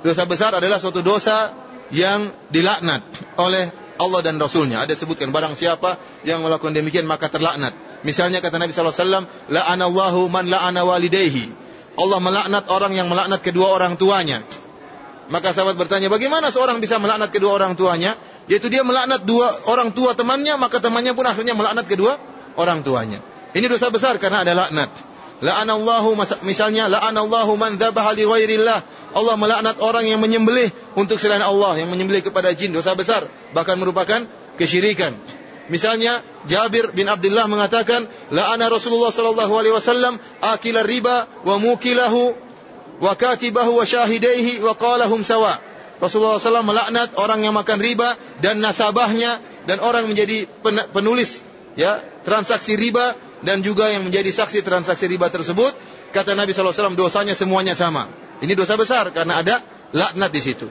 dosa besar adalah suatu dosa yang dilaknat oleh Allah dan Rasulnya. Ada sebutkan barang siapa yang melakukan demikian maka terlaknat. Misalnya kata Nabi SAW, La'anallahu man la'ana walidayhi. Allah melaknat orang yang melaknat kedua orang tuanya. Maka sahabat bertanya, bagaimana seorang bisa melaknat kedua orang tuanya? Yaitu dia melaknat dua orang tua temannya, maka temannya pun akhirnya melaknat kedua orang tuanya. Ini dosa besar karena ada laknat. La'anallahu misalnya la'anallahu man dzabaha li ghairillah. Allah melaknat orang yang menyembelih untuk selain Allah, yang menyembelih kepada jin, dosa besar, bahkan merupakan kesyirikan. Misalnya Jabir bin Abdullah mengatakan, la'ana Rasulullah sallallahu alaihi wasallam akila riba wa mukilahu wa katibahu wa syahidaihi wa qalahum sawa. Rasulullah SAW melaknat orang yang makan riba dan nasabahnya dan orang menjadi penulis ya transaksi riba dan juga yang menjadi saksi transaksi riba tersebut kata Nabi SAW dosanya semuanya sama. Ini dosa besar karena ada laknat di situ.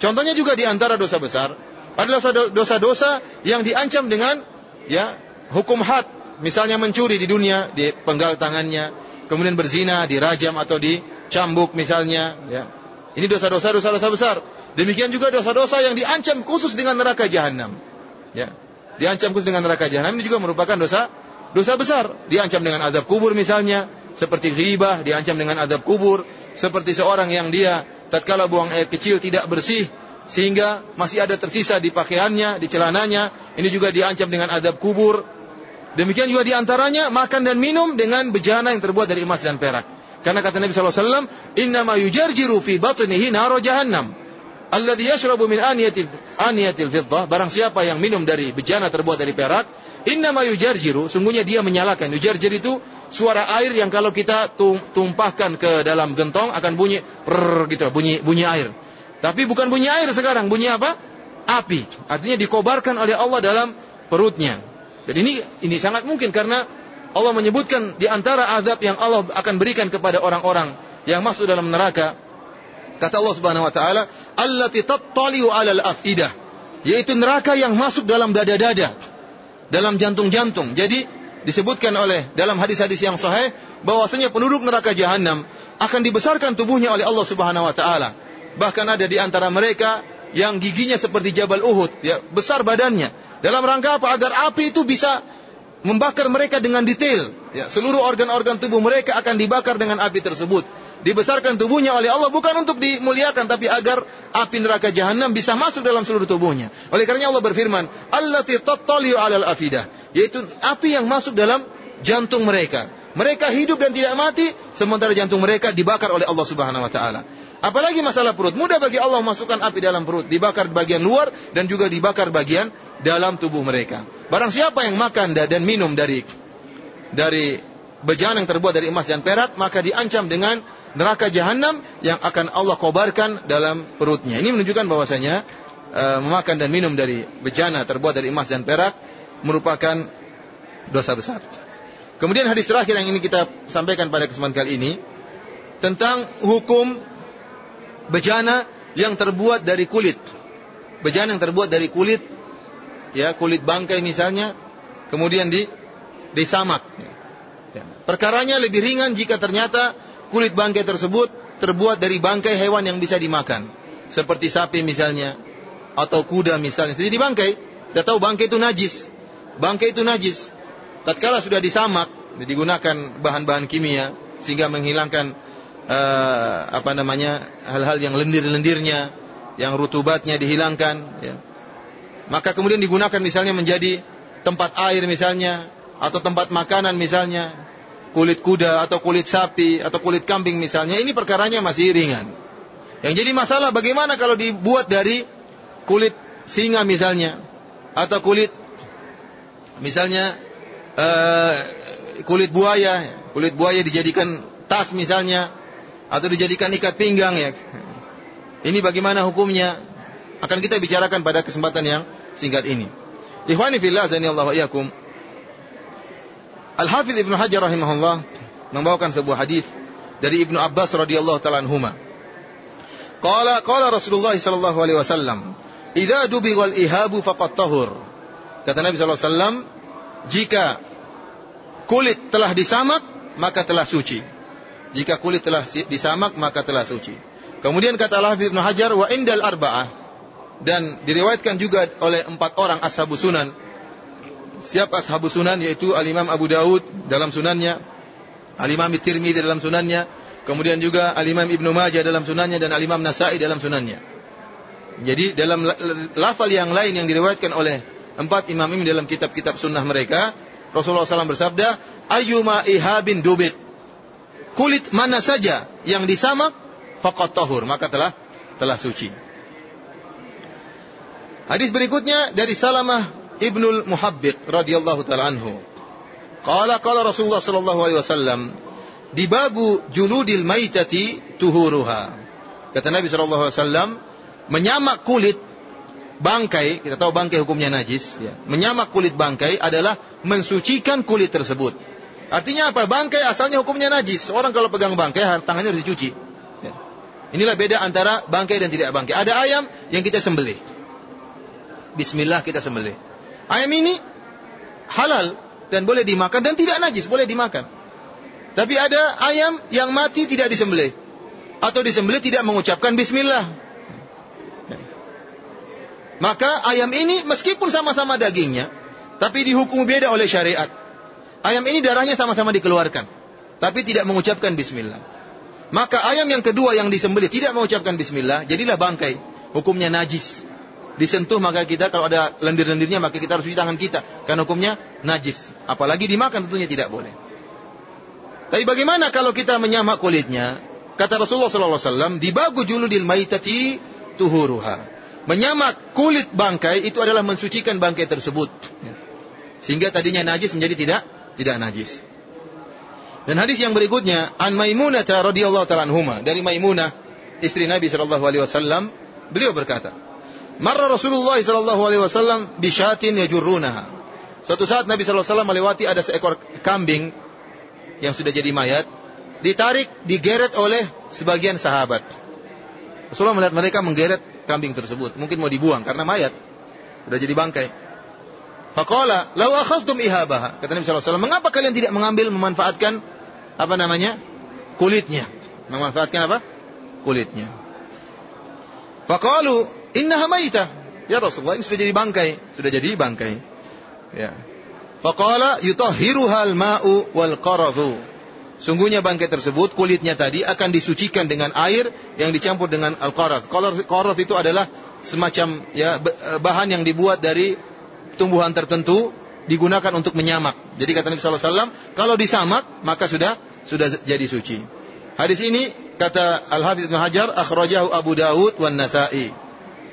Contohnya juga di antara dosa besar adalah dosa-dosa yang diancam dengan ya hukum had, misalnya mencuri di dunia, di penggal tangannya, kemudian berzina, dirajam atau di cambuk misalnya, ya. Ini dosa-dosa dosa-dosa besar. Demikian juga dosa-dosa yang diancam khusus dengan neraka jahanam. Ya. Diancam khusus dengan neraka jahanam ini juga merupakan dosa dosa besar. Diancam dengan azab kubur misalnya, seperti ghibah diancam dengan azab kubur, seperti seorang yang dia tatkala buang air kecil tidak bersih sehingga masih ada tersisa di pakaiannya, di celananya, ini juga diancam dengan azab kubur. Demikian juga di antaranya makan dan minum dengan bejana yang terbuat dari emas dan perak. Karena kata Nabi SAW, Inna ma yujarjiru fi batnihi naro jahannam. Alladhi yashrabu min aniyatil, aniyatil fiddah. Barang siapa yang minum dari bejana terbuat dari perak. Inna ma yujarjiru. Sungguhnya dia menyalakan. Yujarjir itu suara air yang kalau kita tumpahkan ke dalam gentong akan bunyi prrr gitu, bunyi bunyi air. Tapi bukan bunyi air sekarang, bunyi apa? Api. Artinya dikobarkan oleh Allah dalam perutnya. Jadi ini ini sangat mungkin karena Allah menyebutkan di antara azab yang Allah akan berikan kepada orang-orang yang masuk dalam neraka. Kata Allah Subhanahu wa taala, "Allati tattali'u 'alal afidah." Yaitu neraka yang masuk dalam dada-dada, dalam jantung-jantung. Jadi disebutkan oleh dalam hadis-hadis yang sahih bahwasanya penduduk neraka jahanam akan dibesarkan tubuhnya oleh Allah Subhanahu wa taala. Bahkan ada di antara mereka yang giginya seperti Jabal Uhud, ya, besar badannya. Dalam rangka apa? Agar api itu bisa membakar mereka dengan detail. Ya, seluruh organ-organ tubuh mereka akan dibakar dengan api tersebut. Dibesarkan tubuhnya oleh Allah bukan untuk dimuliakan tapi agar api neraka jahanam bisa masuk dalam seluruh tubuhnya. Oleh karenanya Allah berfirman, "Allati tattali'u 'alal afidah." Yaitu api yang masuk dalam jantung mereka. Mereka hidup dan tidak mati sementara jantung mereka dibakar oleh Allah Subhanahu wa taala. Apalagi masalah perut. Mudah bagi Allah masukkan api dalam perut. Dibakar bagian luar dan juga dibakar bagian dalam tubuh mereka. Barang siapa yang makan dan minum dari dari bejana yang terbuat dari emas dan perak, maka diancam dengan neraka jahanam yang akan Allah kobarkan dalam perutnya. Ini menunjukkan bahwasanya uh, memakan dan minum dari bejana terbuat dari emas dan perak merupakan dosa besar. Kemudian hadis terakhir yang ini kita sampaikan pada kesempatan kali ini tentang hukum bejana yang terbuat dari kulit. Bejana yang terbuat dari kulit, ya kulit bangkai misalnya, kemudian di disamak. Ya. Perkaranya lebih ringan jika ternyata kulit bangkai tersebut terbuat dari bangkai hewan yang bisa dimakan, seperti sapi misalnya, atau kuda misalnya. Jadi bangkai, kita tahu bangkai itu najis. Bangkai itu najis. Tatkala sudah disamak, digunakan bahan-bahan kimia sehingga menghilangkan uh, apa namanya hal-hal yang lendir-lendirnya, yang rutubatnya dihilangkan. Ya. Maka kemudian digunakan misalnya menjadi tempat air misalnya, atau tempat makanan misalnya, kulit kuda atau kulit sapi atau kulit kambing misalnya, ini perkaranya masih ringan. Yang jadi masalah bagaimana kalau dibuat dari kulit singa misalnya, atau kulit misalnya uh, kulit buaya, kulit buaya dijadikan tas misalnya, atau dijadikan ikat pinggang ya. Ini bagaimana hukumnya? Akan kita bicarakan pada kesempatan yang singkat ini. Ikhwani fillah Allah iyakum. Al-Hafidh Ibnu Hajar rahimahullah membawakan sebuah hadis dari Ibnu Abbas radhiyallahu taala anhuma. Qala qala Rasulullah sallallahu alaihi wasallam, "Idza dubighal ihabu faqad tahur." Kata Nabi sallallahu alaihi wasallam, jika kulit telah disamak, maka telah suci. Jika kulit telah disamak maka telah suci. Kemudian kata Al-Hafidz Ibnu Hajar wa indal arba'ah dan diriwayatkan juga oleh empat orang ashabu sunan. Siapa ashabu sunan yaitu Al-Imam Abu Daud dalam sunannya, Al-Imam dalam sunannya, kemudian juga Al-Imam Ibnu Majah dalam sunannya dan Al-Imam Nasa'i dalam sunannya. Jadi dalam lafal yang lain yang diriwayatkan oleh empat imam ini dalam kitab-kitab sunnah mereka, Rasulullah SAW bersabda, Ayyuma ihabin dubit kulit mana saja yang disamak faqat tahur maka telah telah suci. Hadis berikutnya dari Salamah Ibnul Muhabbiq radhiyallahu taala anhu. Qala qala Rasulullah sallallahu alaihi wasallam di babu juludil maitati tuhuruha. Kata Nabi sallallahu alaihi wasallam menyamak kulit bangkai, kita tahu bangkai hukumnya najis, ya. Menyamak kulit bangkai adalah mensucikan kulit tersebut. Artinya apa? Bangkai asalnya hukumnya najis. Orang kalau pegang bangkai tangannya harus dicuci. Ya. Inilah beda antara bangkai dan tidak bangkai. Ada ayam yang kita sembelih. Bismillah kita sembelih. Ayam ini halal dan boleh dimakan dan tidak najis, boleh dimakan. Tapi ada ayam yang mati tidak disembelih atau disembelih tidak mengucapkan bismillah. Maka ayam ini meskipun sama-sama dagingnya, tapi dihukum beda oleh syariat. Ayam ini darahnya sama-sama dikeluarkan. Tapi tidak mengucapkan bismillah. Maka ayam yang kedua yang disembelih tidak mengucapkan bismillah, jadilah bangkai. Hukumnya najis. Disentuh maka kita kalau ada lendir-lendirnya maka kita harus cuci tangan kita. Karena hukumnya najis. Apalagi dimakan tentunya tidak boleh. Tapi bagaimana kalau kita menyamak kulitnya? Kata Rasulullah SAW, dibagu juludil maitati tuhuruha. Menyamak kulit bangkai itu adalah mensucikan bangkai tersebut. Sehingga tadinya najis menjadi tidak tidak najis. Dan hadis yang berikutnya an Maimunah radhiyallahu taala anhuma dari Maimunah istri Nabi sallallahu alaihi wasallam beliau berkata Marra Rasulullah sallallahu alaihi wasallam bi syatin yajurrunaha Suatu saat Nabi SAW melewati ada seekor kambing yang sudah jadi mayat, ditarik, digeret oleh sebagian sahabat. Rasulullah melihat mereka menggeret kambing tersebut. Mungkin mau dibuang karena mayat. Sudah jadi bangkai. Faqala, "Lau akhadtum ihabaha." Kata Nabi SAW, "Mengapa kalian tidak mengambil memanfaatkan apa namanya? kulitnya?" Memanfaatkan apa? Kulitnya. Faqalu, "Innaha maitah." Ya Rasulullah, ini sudah jadi bangkai, sudah jadi bangkai. Ya. Faqala yutahhiruha al-ma'u wal qaradhu. Sungguhnya bangkai tersebut kulitnya tadi akan disucikan dengan air yang dicampur dengan al-qarath. Qarath itu adalah semacam ya bahan yang dibuat dari tumbuhan tertentu digunakan untuk menyamak. Jadi kata Nabi sallallahu alaihi wasallam, kalau disamak maka sudah sudah jadi suci. Hadis ini kata Al-Hafiz Ibnu Hajar akhrajahu Abu Dawud wan Nasa'i.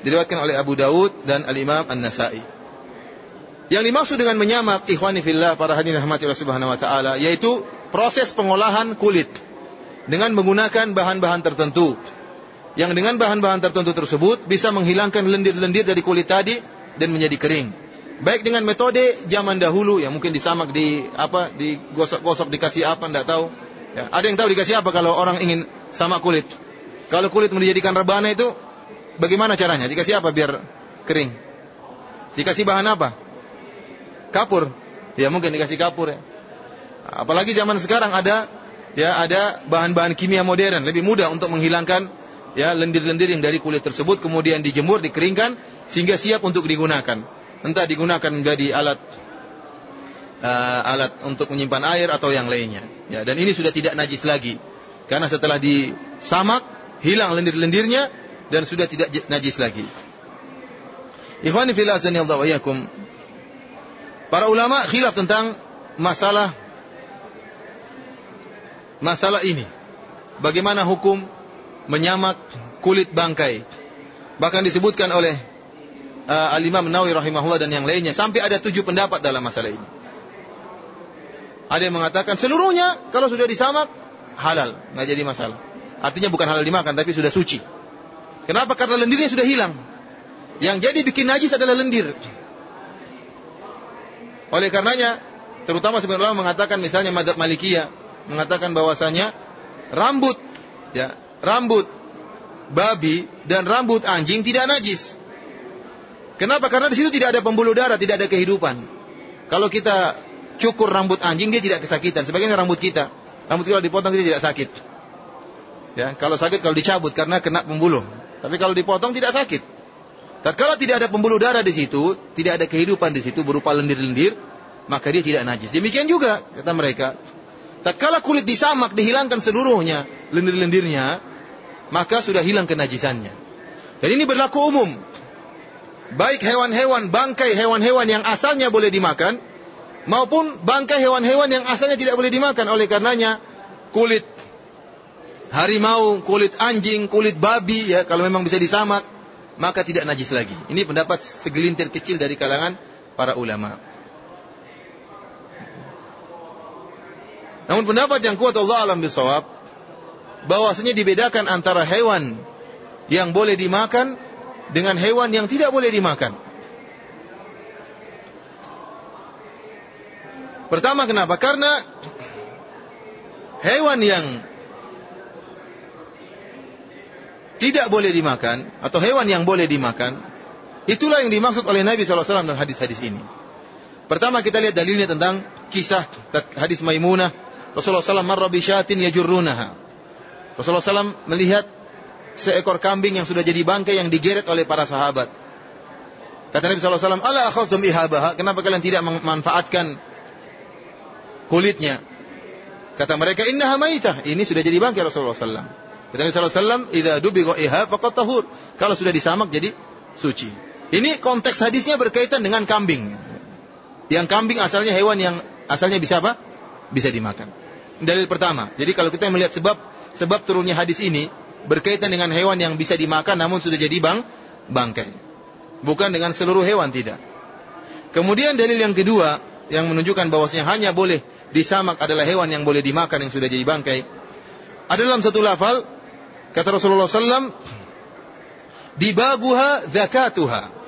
Diriwayatkan oleh Abu Dawud dan Al-Imam An-Nasa'i. Yang dimaksud dengan menyamak ikhwani fillah para hadirin rahmati Allah Subhanahu wa taala yaitu proses pengolahan kulit dengan menggunakan bahan-bahan tertentu. Yang dengan bahan-bahan tertentu tersebut bisa menghilangkan lendir-lendir dari kulit tadi dan menjadi kering. Baik dengan metode zaman dahulu yang mungkin disamak di apa digosok-gosok dikasih apa enggak tahu. Ya, ada yang tahu dikasih apa kalau orang ingin samak kulit. Kalau kulit dijadikan rebana itu bagaimana caranya? Dikasih apa biar kering? Dikasih bahan apa? kapur. Ya mungkin dikasih kapur ya. Apalagi zaman sekarang ada ya ada bahan-bahan kimia modern lebih mudah untuk menghilangkan ya lendir-lendir yang dari kulit tersebut kemudian dijemur, dikeringkan sehingga siap untuk digunakan. Entah digunakan menjadi alat uh, alat untuk menyimpan air atau yang lainnya. Ya, dan ini sudah tidak najis lagi. Karena setelah disamak hilang lendir-lendirnya dan sudah tidak najis lagi. Ikhwani fillah wa Para ulama khilaf tentang masalah masalah ini. Bagaimana hukum menyamak kulit bangkai. Bahkan disebutkan oleh uh, Al-Imam Nawawi rahimahullah dan yang lainnya sampai ada tujuh pendapat dalam masalah ini. Ada yang mengatakan seluruhnya kalau sudah disamak halal, nggak jadi masalah. Artinya bukan halal dimakan tapi sudah suci. Kenapa? Karena lendirnya sudah hilang. Yang jadi bikin najis adalah lendir. Oleh karenanya, terutama sebenarnya ulama mengatakan misalnya madhab malikiyah mengatakan bahwasanya rambut ya, rambut babi dan rambut anjing tidak najis. Kenapa? Karena di situ tidak ada pembuluh darah, tidak ada kehidupan. Kalau kita cukur rambut anjing dia tidak kesakitan. Sebagian rambut kita, rambut kita dipotong dia tidak sakit. Ya, kalau sakit kalau dicabut karena kena pembuluh. Tapi kalau dipotong tidak sakit. Tatkala tidak ada pembuluh darah di situ, tidak ada kehidupan di situ berupa lendir-lendir, maka dia tidak najis. Demikian juga kata mereka. Tatkala kulit disamak, dihilangkan seluruhnya lendir-lendirnya, maka sudah hilang kenajisannya. Dan ini berlaku umum. Baik hewan-hewan, bangkai hewan-hewan yang asalnya boleh dimakan, maupun bangkai hewan-hewan yang asalnya tidak boleh dimakan. Oleh karenanya, kulit harimau, kulit anjing, kulit babi, ya kalau memang bisa disamak, maka tidak najis lagi. Ini pendapat segelintir kecil dari kalangan para ulama. Namun pendapat yang kuat Allah alam bisawab bahwasanya dibedakan antara hewan yang boleh dimakan dengan hewan yang tidak boleh dimakan. Pertama kenapa? Karena hewan yang tidak boleh dimakan atau hewan yang boleh dimakan, itulah yang dimaksud oleh Nabi SAW dalam hadis-hadis ini. Pertama kita lihat dalilnya tentang kisah hadis Maimunah Rasulullah SAW marra bisyatin yajurrunaha. Rasulullah SAW melihat seekor kambing yang sudah jadi bangkai yang digeret oleh para sahabat. Kata Nabi SAW, Ala akhaztum ihabaha, kenapa kalian tidak memanfaatkan kulitnya? Kata mereka, innaha maitah. Ini sudah jadi bangkai Rasulullah SAW. Kata Nabi SAW, Idza dubiqa iha faqad tahur. Kalau sudah disamak jadi suci. Ini konteks hadisnya berkaitan dengan kambing. Yang kambing asalnya hewan yang asalnya bisa apa? Bisa dimakan. Dalil pertama. Jadi kalau kita melihat sebab sebab turunnya hadis ini berkaitan dengan hewan yang bisa dimakan namun sudah jadi bang bangkai. Bukan dengan seluruh hewan tidak. Kemudian dalil yang kedua yang menunjukkan bahwasanya hanya boleh disamak adalah hewan yang boleh dimakan yang sudah jadi bangkai. Ada dalam satu lafal Kata Rasulullah SAW, dibaguha zakatuha.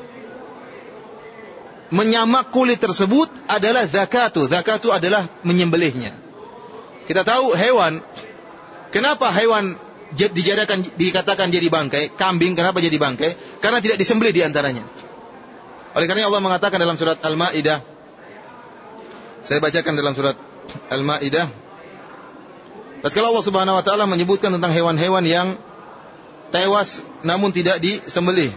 menyamak kulit tersebut adalah zakatu. Zakatu adalah menyembelihnya. Kita tahu hewan, kenapa hewan dijadikan dikatakan jadi bangkai, kambing kenapa jadi bangkai? Karena tidak disembelih di antaranya. Oleh karena Allah mengatakan dalam surat Al-Maidah saya bacakan dalam surat Al-Maidah Tatkala Allah Subhanahu wa taala menyebutkan tentang hewan-hewan yang tewas namun tidak disembelih.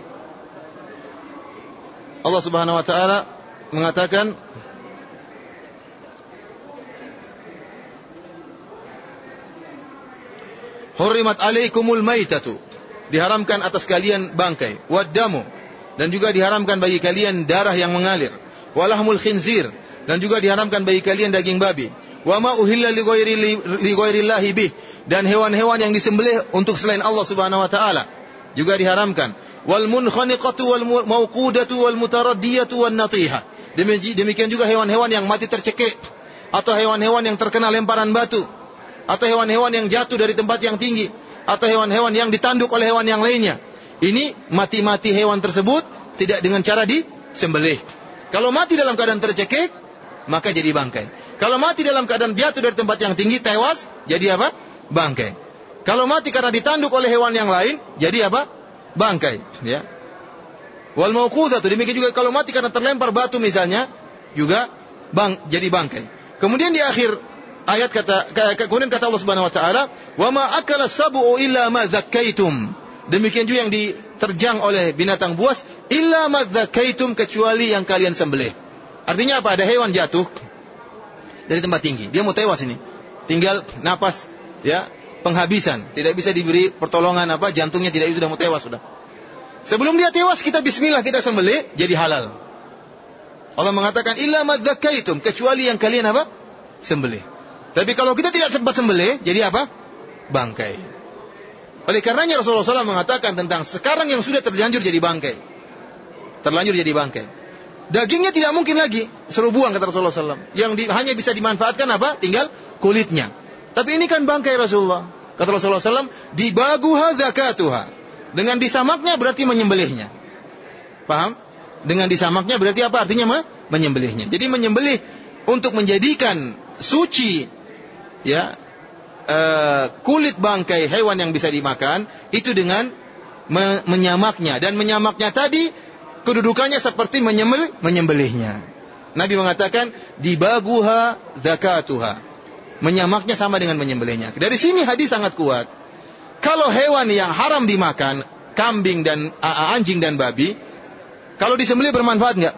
Allah Subhanahu wa taala mengatakan Hurrimat alaikumul maitatu. Diharamkan atas kalian bangkai, wadamu dan juga diharamkan bagi kalian darah yang mengalir, walahmul khinzir dan juga diharamkan bagi kalian daging babi. Wa ma uhilla li ghairi bih dan hewan-hewan yang disembelih untuk selain Allah Subhanahu wa taala juga diharamkan. Wal munkhaniqatu wal mauqudatu wal mutaraddiyatu wan natiha. Demikian juga hewan-hewan yang mati tercekik atau hewan-hewan yang terkena lemparan batu atau hewan-hewan yang jatuh dari tempat yang tinggi atau hewan-hewan yang ditanduk oleh hewan yang lainnya. Ini mati-mati hewan tersebut tidak dengan cara disembelih. Kalau mati dalam keadaan tercekik, maka jadi bangkai. Kalau mati dalam keadaan jatuh dari tempat yang tinggi, tewas, jadi apa? Bangkai. Kalau mati karena ditanduk oleh hewan yang lain, jadi apa? Bangkai. Ya. Wal mauqudatu demikian juga kalau mati karena terlempar batu misalnya, juga bang jadi bangkai. Kemudian di akhir ayat kata kemudian kata Allah Subhanahu wa taala, "Wa ma akala sab'u illa ma zakkaitum." Demikian juga yang diterjang oleh binatang buas, illa ma zakkaitum kecuali yang kalian sembelih. Artinya apa? Ada hewan jatuh dari tempat tinggi. Dia mau tewas ini. Tinggal napas ya, penghabisan. Tidak bisa diberi pertolongan apa, jantungnya tidak sudah mau tewas sudah. Sebelum dia tewas kita bismillah kita sembelih jadi halal. Allah mengatakan illa madzakaitum kecuali yang kalian apa? Sembelih. Tapi kalau kita tidak sempat sembelih jadi apa? Bangkai. Oleh karenanya Rasulullah SAW mengatakan tentang sekarang yang sudah terlanjur jadi bangkai. Terlanjur jadi bangkai. Dagingnya tidak mungkin lagi seru buang kata Rasulullah SAW. Yang di, hanya bisa dimanfaatkan apa? Tinggal kulitnya. Tapi ini kan bangkai Rasulullah. Kata Rasulullah SAW, dibaguha zakatuha. Dengan disamaknya berarti menyembelihnya. Paham? Dengan disamaknya berarti apa? Artinya me? menyembelihnya. Jadi menyembelih untuk menjadikan suci ya uh, kulit bangkai hewan yang bisa dimakan itu dengan me menyamaknya dan menyamaknya tadi kedudukannya seperti menyembelih, menyembelihnya. Nabi mengatakan dibaguha zakatuha. Menyamaknya sama dengan menyembelihnya. Dari sini hadis sangat kuat. Kalau hewan yang haram dimakan, kambing dan anjing dan babi, kalau disembelih bermanfaat enggak?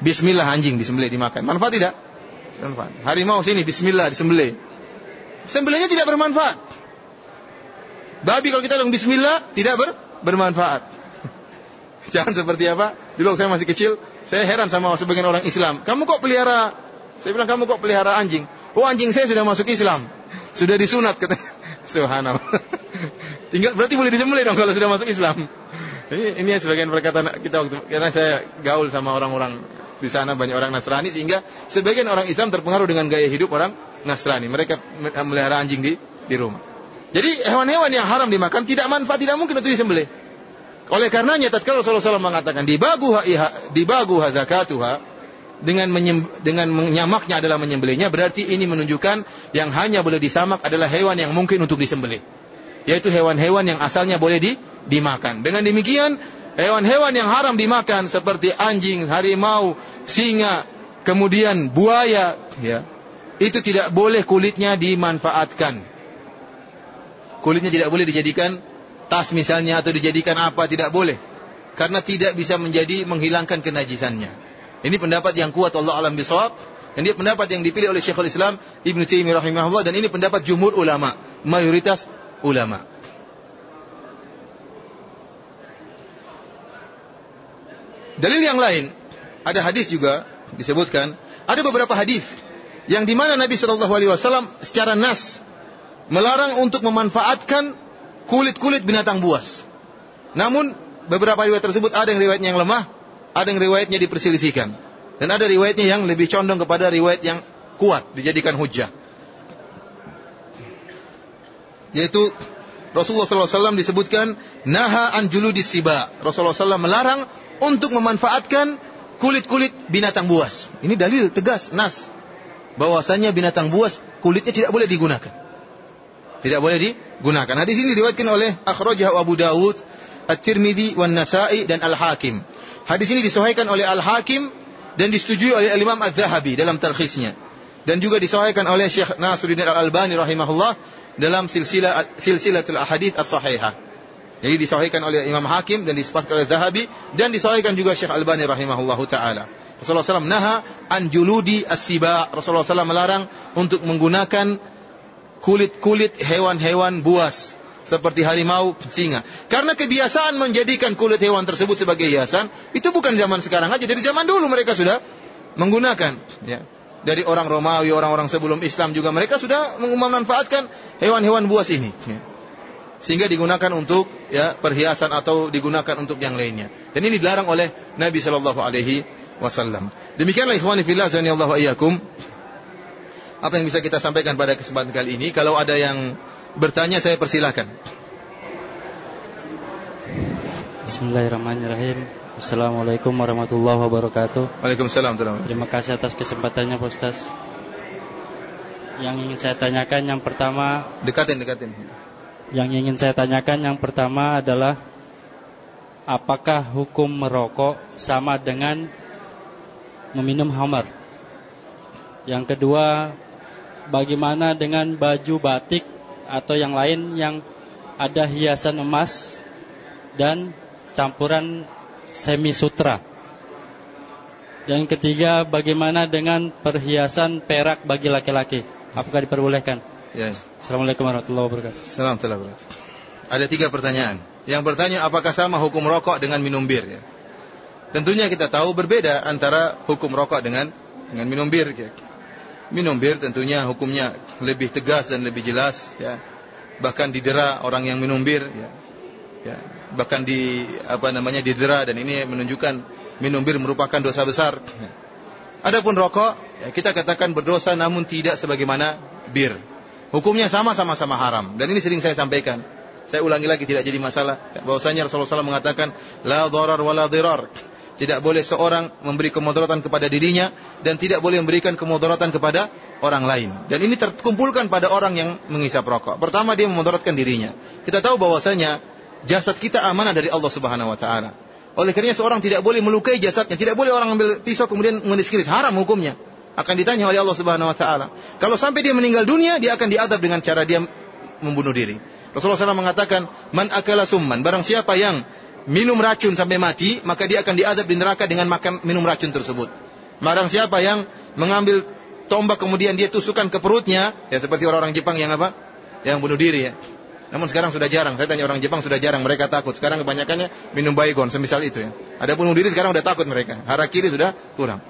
Bismillah anjing disembelih dimakan. Manfaat tidak? Manfaat. Harimau sini bismillah disembelih. Sembelihnya tidak bermanfaat. Babi kalau kita bilang bismillah tidak ber, bermanfaat. Jangan seperti apa? Dulu saya masih kecil, saya heran sama sebagian orang Islam. Kamu kok pelihara? Saya bilang kamu kok pelihara anjing? Oh anjing saya sudah masuk Islam, sudah disunat katanya. Subhanallah. Tinggal berarti boleh disembelih dong kalau sudah masuk Islam. Ini, ini sebagian perkataan kita waktu karena saya gaul sama orang-orang di sana banyak orang Nasrani sehingga sebagian orang Islam terpengaruh dengan gaya hidup orang Nasrani. Mereka melihara anjing di di rumah. Jadi hewan-hewan yang haram dimakan tidak manfaat, tidak mungkin untuk disembelih. Oleh karenanya tatkala Rasulullah SAW mengatakan dibagu dibagu zakatuha dengan menyem, dengan menyamaknya adalah menyembelihnya berarti ini menunjukkan yang hanya boleh disamak adalah hewan yang mungkin untuk disembelih. Yaitu hewan-hewan yang asalnya boleh di, dimakan. Dengan demikian hewan-hewan yang haram dimakan seperti anjing harimau singa kemudian buaya ya itu tidak boleh kulitnya dimanfaatkan. Kulitnya tidak boleh dijadikan tas misalnya atau dijadikan apa tidak boleh karena tidak bisa menjadi menghilangkan kenajisannya. Ini pendapat yang kuat Allah alam bisawab dan dia pendapat yang dipilih oleh Syekhul Islam Ibnu Taimiyah rahimahullah dan ini pendapat jumhur ulama, mayoritas ulama. Dalil yang lain, ada hadis juga disebutkan, ada beberapa hadis yang di mana Nabi Shallallahu Alaihi Wasallam secara nas melarang untuk memanfaatkan kulit-kulit binatang buas. Namun beberapa riwayat tersebut ada yang riwayatnya yang lemah, ada yang riwayatnya diperselisihkan. Dan ada riwayatnya yang lebih condong kepada riwayat yang kuat, dijadikan hujah. Yaitu Rasulullah SAW disebutkan naha an juludis siba. Rasulullah SAW melarang untuk memanfaatkan kulit-kulit binatang buas. Ini dalil tegas, nas. Bahwasanya binatang buas kulitnya tidak boleh digunakan. Tidak boleh digunakan. Hadis ini diriwayatkan oleh Akhrajah Abu Dawud, At-Tirmidzi, Wan Nasa'i dan Al-Hakim. Hadis ini disahihkan oleh Al-Hakim dan disetujui oleh Imam Az-Zahabi dalam tarkhisnya. Dan juga disahihkan oleh Syekh Nasruddin Al-Albani rahimahullah dalam silsilah silsilatul ahadits as-sahihah. Jadi disahihkan oleh Imam Hakim dan disepakati oleh Zahabi dan disahihkan juga Syekh Albani rahimahullahu taala. Rasulullah SAW naha an juludi as-siba. Rasulullah SAW melarang untuk menggunakan kulit-kulit hewan-hewan buas seperti harimau, singa. Karena kebiasaan menjadikan kulit hewan tersebut sebagai hiasan itu bukan zaman sekarang aja, dari zaman dulu mereka sudah menggunakan. Ya. Dari orang Romawi, orang-orang sebelum Islam juga mereka sudah memanfaatkan hewan-hewan buas ini. Ya. Sehingga digunakan untuk ya perhiasan atau digunakan untuk yang lainnya. Dan ini dilarang oleh Nabi Shallallahu Alaihi Wasallam. Demikianlah ikhwani fillah zanillahu iyyakum. Apa yang bisa kita sampaikan pada kesempatan kali ini? Kalau ada yang bertanya saya persilahkan.
Bismillahirrahmanirrahim. Assalamualaikum warahmatullahi wabarakatuh.
Waalaikumsalam.
Terima kasih atas kesempatannya Pak Ustaz. Yang ingin saya tanyakan yang pertama
Dekatin, dekatin.
Yang ingin saya tanyakan yang pertama adalah Apakah hukum merokok sama dengan meminum hamar? Yang kedua bagaimana dengan baju batik atau yang lain yang ada hiasan emas dan campuran semi sutra. Yang ketiga, bagaimana dengan perhiasan perak bagi laki-laki? Apakah diperbolehkan?
Ya.
Assalamualaikum warahmatullahi wabarakatuh.
Assalamualaikum Ada tiga pertanyaan. Yang bertanya apakah sama hukum rokok dengan minum bir? Ya. Tentunya kita tahu berbeda antara hukum rokok dengan dengan minum bir. Ya minum bir tentunya hukumnya lebih tegas dan lebih jelas ya. Bahkan didera orang yang minum bir ya, ya. Bahkan di apa namanya didera dan ini menunjukkan minum bir merupakan dosa besar ya. adapun rokok ya, kita katakan berdosa namun tidak sebagaimana bir. Hukumnya sama sama sama haram. Dan ini sering saya sampaikan. Saya ulangi lagi tidak jadi masalah. Ya, bahwasanya Rasulullah SAW mengatakan la dharar wa la dirar tidak boleh seorang memberi kemudaratan kepada dirinya dan tidak boleh memberikan kemudaratan kepada orang lain. Dan ini terkumpulkan pada orang yang mengisap rokok. Pertama dia memudaratkan dirinya. Kita tahu bahwasanya jasad kita amanah dari Allah Subhanahu wa taala. Oleh karenanya seorang tidak boleh melukai jasadnya, tidak boleh orang ambil pisau kemudian mengiris haram hukumnya. Akan ditanya oleh Allah Subhanahu wa taala. Kalau sampai dia meninggal dunia, dia akan diadab dengan cara dia membunuh diri. Rasulullah SAW mengatakan, "Man akala summan." Barang siapa yang minum racun sampai mati, maka dia akan diadab di neraka dengan makan minum racun tersebut. Marang siapa yang mengambil tombak kemudian dia tusukkan ke perutnya, ya seperti orang-orang Jepang yang apa? Yang bunuh diri ya. Namun sekarang sudah jarang. Saya tanya orang Jepang sudah jarang mereka takut. Sekarang kebanyakannya minum baygon semisal itu ya. Ada bunuh diri sekarang sudah takut mereka. Harakiri sudah kurang.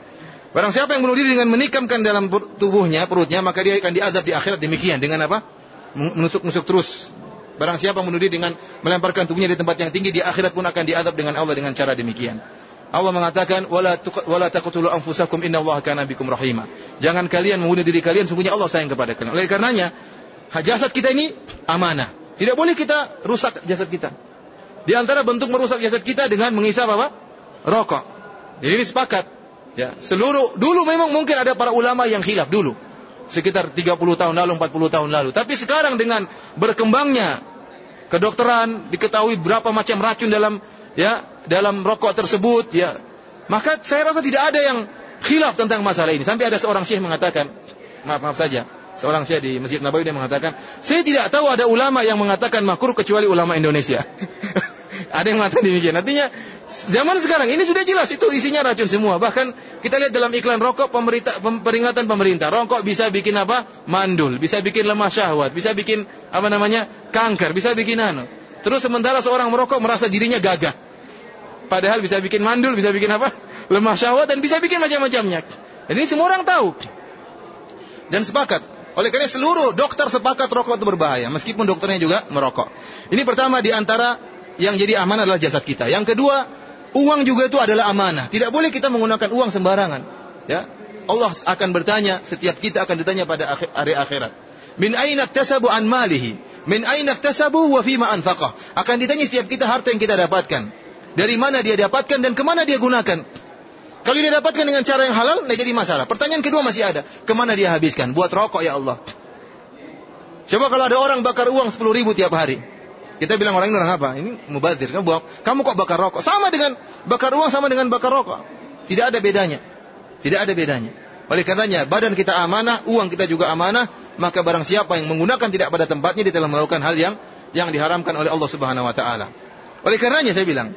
Barang siapa yang bunuh diri dengan menikamkan dalam tubuhnya, perutnya, maka dia akan diadab di akhirat demikian dengan apa? Menusuk-nusuk terus Barang siapa diri dengan melemparkan tubuhnya di tempat yang tinggi, di akhirat pun akan diadab dengan Allah dengan cara demikian. Allah mengatakan wala taqtulu anfusakum innallaha kana bikum rahima. Jangan kalian membunuh diri kalian, sungguhnya Allah sayang kepada kalian. Oleh karenanya, jasad kita ini amanah. Tidak boleh kita rusak jasad kita. Di antara bentuk merusak jasad kita dengan mengisap apa? Rokok. Jadi ini sepakat. Ya, seluruh dulu memang mungkin ada para ulama yang khilaf dulu. Sekitar 30 tahun lalu, 40 tahun lalu. Tapi sekarang dengan berkembangnya kedokteran, diketahui berapa macam racun dalam ya dalam rokok tersebut ya. Maka saya rasa tidak ada yang khilaf tentang masalah ini. Sampai ada seorang syekh mengatakan, maaf maaf saja, seorang syekh di Masjid Nabawi dia mengatakan, saya tidak tahu ada ulama yang mengatakan makruh kecuali ulama Indonesia. ada yang mengatakan demikian. Artinya zaman sekarang ini sudah jelas itu isinya racun semua. Bahkan kita lihat dalam iklan rokok pemerintah peringatan pemerintah, rokok bisa bikin apa? Mandul, bisa bikin lemah syahwat, bisa bikin apa namanya? kanker, bisa bikin anu. Terus sementara seorang merokok merasa dirinya gagah. Padahal bisa bikin mandul, bisa bikin apa? Lemah syahwat dan bisa bikin macam-macamnya. Ini semua orang tahu. Dan sepakat. Oleh karena seluruh dokter sepakat rokok itu berbahaya. Meskipun dokternya juga merokok. Ini pertama di antara yang jadi amanah adalah jasad kita. Yang kedua, uang juga itu adalah amanah. Tidak boleh kita menggunakan uang sembarangan. Ya, Allah akan bertanya, setiap kita akan ditanya pada hari akhirat. Min aina tasabu an malihi? Min aina tasabu wa fima anfaqah? Akan ditanya setiap kita harta yang kita dapatkan. Dari mana dia dapatkan dan ke mana dia gunakan. Kalau dia dapatkan dengan cara yang halal, tidak jadi masalah. Pertanyaan kedua masih ada. Ke mana dia habiskan? Buat rokok ya Allah. Coba kalau ada orang bakar uang 10 ribu tiap hari. Kita bilang orang ini orang apa? Ini mubazir. Kan buang. Kamu kok bakar rokok? Sama dengan bakar uang sama dengan bakar rokok. Tidak ada bedanya. Tidak ada bedanya. Oleh karenanya, badan kita amanah, uang kita juga amanah, maka barang siapa yang menggunakan tidak pada tempatnya, dia telah melakukan hal yang yang diharamkan oleh Allah Subhanahu wa taala. Oleh karenanya saya bilang,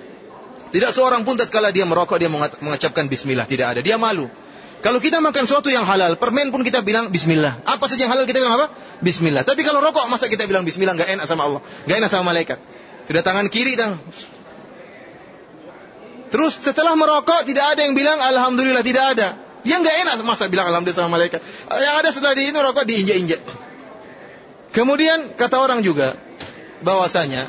tidak seorang pun tatkala dia merokok dia mengucapkan bismillah, tidak ada. Dia malu. Kalau kita makan sesuatu yang halal, permen pun kita bilang bismillah. Apa saja yang halal kita bilang apa? Bismillah. Tapi kalau rokok masa kita bilang bismillah nggak enak sama Allah, nggak enak sama malaikat. Sudah tangan kiri dan Terus setelah merokok tidak ada yang bilang alhamdulillah tidak ada. Dia nggak enak masa bilang alhamdulillah sama malaikat. Yang ada setelah di ini rokok diinjak-injak. Kemudian kata orang juga bahwasanya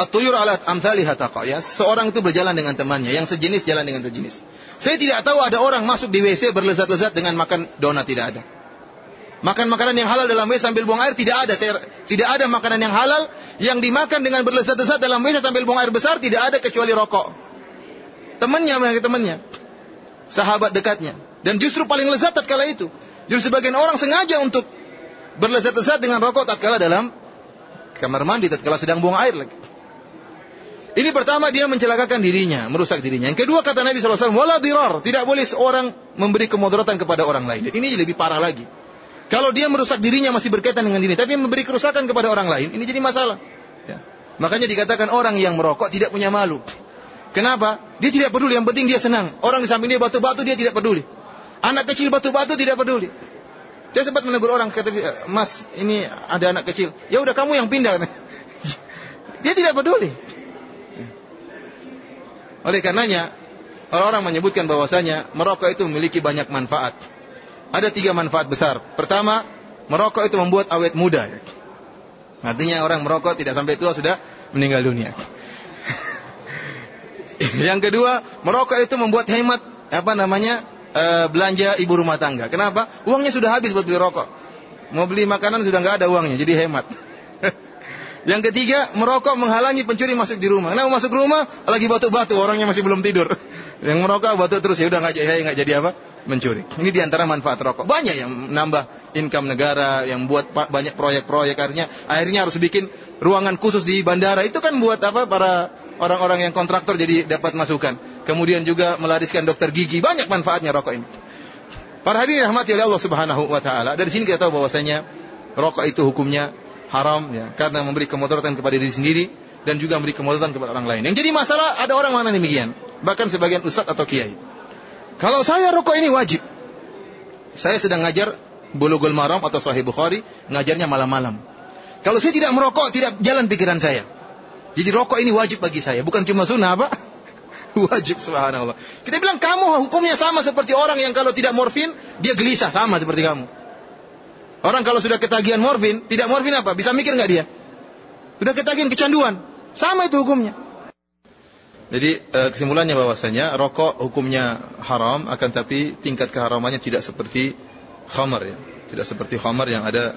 At-tuyur alat amthaliha ya. Seorang itu berjalan dengan temannya, yang sejenis jalan dengan sejenis. Saya tidak tahu ada orang masuk di WC berlezat-lezat dengan makan donat tidak ada. Makan makanan yang halal dalam WC sambil buang air tidak ada. Saya, tidak ada makanan yang halal yang dimakan dengan berlezat-lezat dalam WC sambil buang air besar tidak ada kecuali rokok. Temannya, temannya, sahabat dekatnya. Dan justru paling lezat tatkala itu. Justru sebagian orang sengaja untuk berlezat-lezat dengan rokok tatkala dalam kamar mandi tatkala sedang buang air lagi. Ini pertama dia mencelakakan dirinya, merusak dirinya. Yang kedua kata Nabi SAW, wala dirar. Tidak boleh seorang memberi kemudaratan kepada orang lain. Ini lebih parah lagi. Kalau dia merusak dirinya masih berkaitan dengan diri, tapi memberi kerusakan kepada orang lain, ini jadi masalah. Ya. Makanya dikatakan orang yang merokok tidak punya malu. Kenapa? Dia tidak peduli, yang penting dia senang. Orang di samping dia batu-batu, dia tidak peduli. Anak kecil batu-batu tidak peduli. Dia sempat menegur orang, kata Mas, ini ada anak kecil. Ya udah kamu yang pindah. Dia tidak peduli. Oleh karenanya, orang-orang menyebutkan bahwasanya merokok itu memiliki banyak manfaat. Ada tiga manfaat besar. Pertama, merokok itu membuat awet muda. Artinya orang merokok tidak sampai tua sudah meninggal dunia. Yang kedua, merokok itu membuat hemat apa namanya e, belanja ibu rumah tangga. Kenapa? Uangnya sudah habis buat beli rokok. Mau beli makanan sudah nggak ada uangnya, jadi hemat. Yang ketiga, merokok menghalangi pencuri masuk di rumah. Nah, masuk rumah lagi batu-batu, orangnya masih belum tidur. Yang merokok batu terus ya udah nggak jadi nggak jadi apa? Mencuri. Ini di antara manfaat rokok. Banyak yang nambah income negara, yang buat banyak proyek-proyek akhirnya akhirnya harus bikin ruangan khusus di bandara. Itu kan buat apa? Para orang-orang yang kontraktor jadi dapat masukan. Kemudian juga melariskan dokter gigi. Banyak manfaatnya rokok ini. Para hadirin rahmati oleh Allah Subhanahu wa taala. Dari sini kita tahu bahwasanya rokok itu hukumnya haram ya karena memberi kemudaratan kepada diri sendiri dan juga memberi kemudaratan kepada orang lain. Yang jadi masalah ada orang mana demikian, bahkan sebagian ustaz atau kiai. Kalau saya rokok ini wajib. Saya sedang ngajar Bulughul Maram atau Sahih Bukhari, ngajarnya malam-malam. Kalau saya tidak merokok, tidak jalan pikiran saya. Jadi rokok ini wajib bagi saya, bukan cuma sunnah apa? wajib subhanallah. Kita bilang kamu hukumnya sama seperti orang yang kalau tidak morfin, dia gelisah sama seperti kamu. Orang kalau sudah ketagihan morfin, tidak morfin apa? Bisa mikir nggak dia? Sudah ketagihan kecanduan. Sama itu hukumnya. Jadi eh, kesimpulannya bahwasanya rokok hukumnya haram akan tapi tingkat keharamannya tidak seperti khamar ya. Tidak seperti khamar yang ada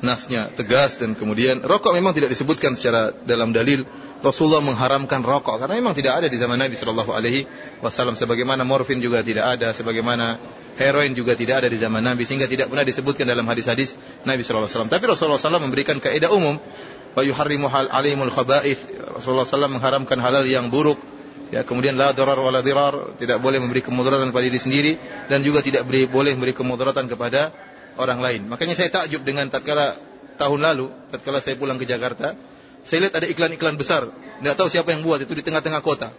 nasnya tegas dan kemudian rokok memang tidak disebutkan secara dalam dalil Rasulullah mengharamkan rokok karena memang tidak ada di zaman Nabi Shallallahu Alaihi Wasallam sebagaimana morfin juga tidak ada sebagaimana heroin juga tidak ada di zaman Nabi sehingga tidak pernah disebutkan dalam hadis-hadis Nabi sallallahu alaihi wasallam. Tapi Rasulullah SAW memberikan kaidah umum wa yuharrimu hal alimul khaba'ith. Rasulullah SAW mengharamkan halal yang buruk. Ya, kemudian la darar wa la dirar, tidak boleh memberi kemudaratan pada diri sendiri dan juga tidak beri, boleh memberi kemudaratan kepada orang lain. Makanya saya takjub dengan tatkala tahun lalu, tatkala saya pulang ke Jakarta, saya lihat ada iklan-iklan besar, tidak tahu siapa yang buat itu di tengah-tengah kota.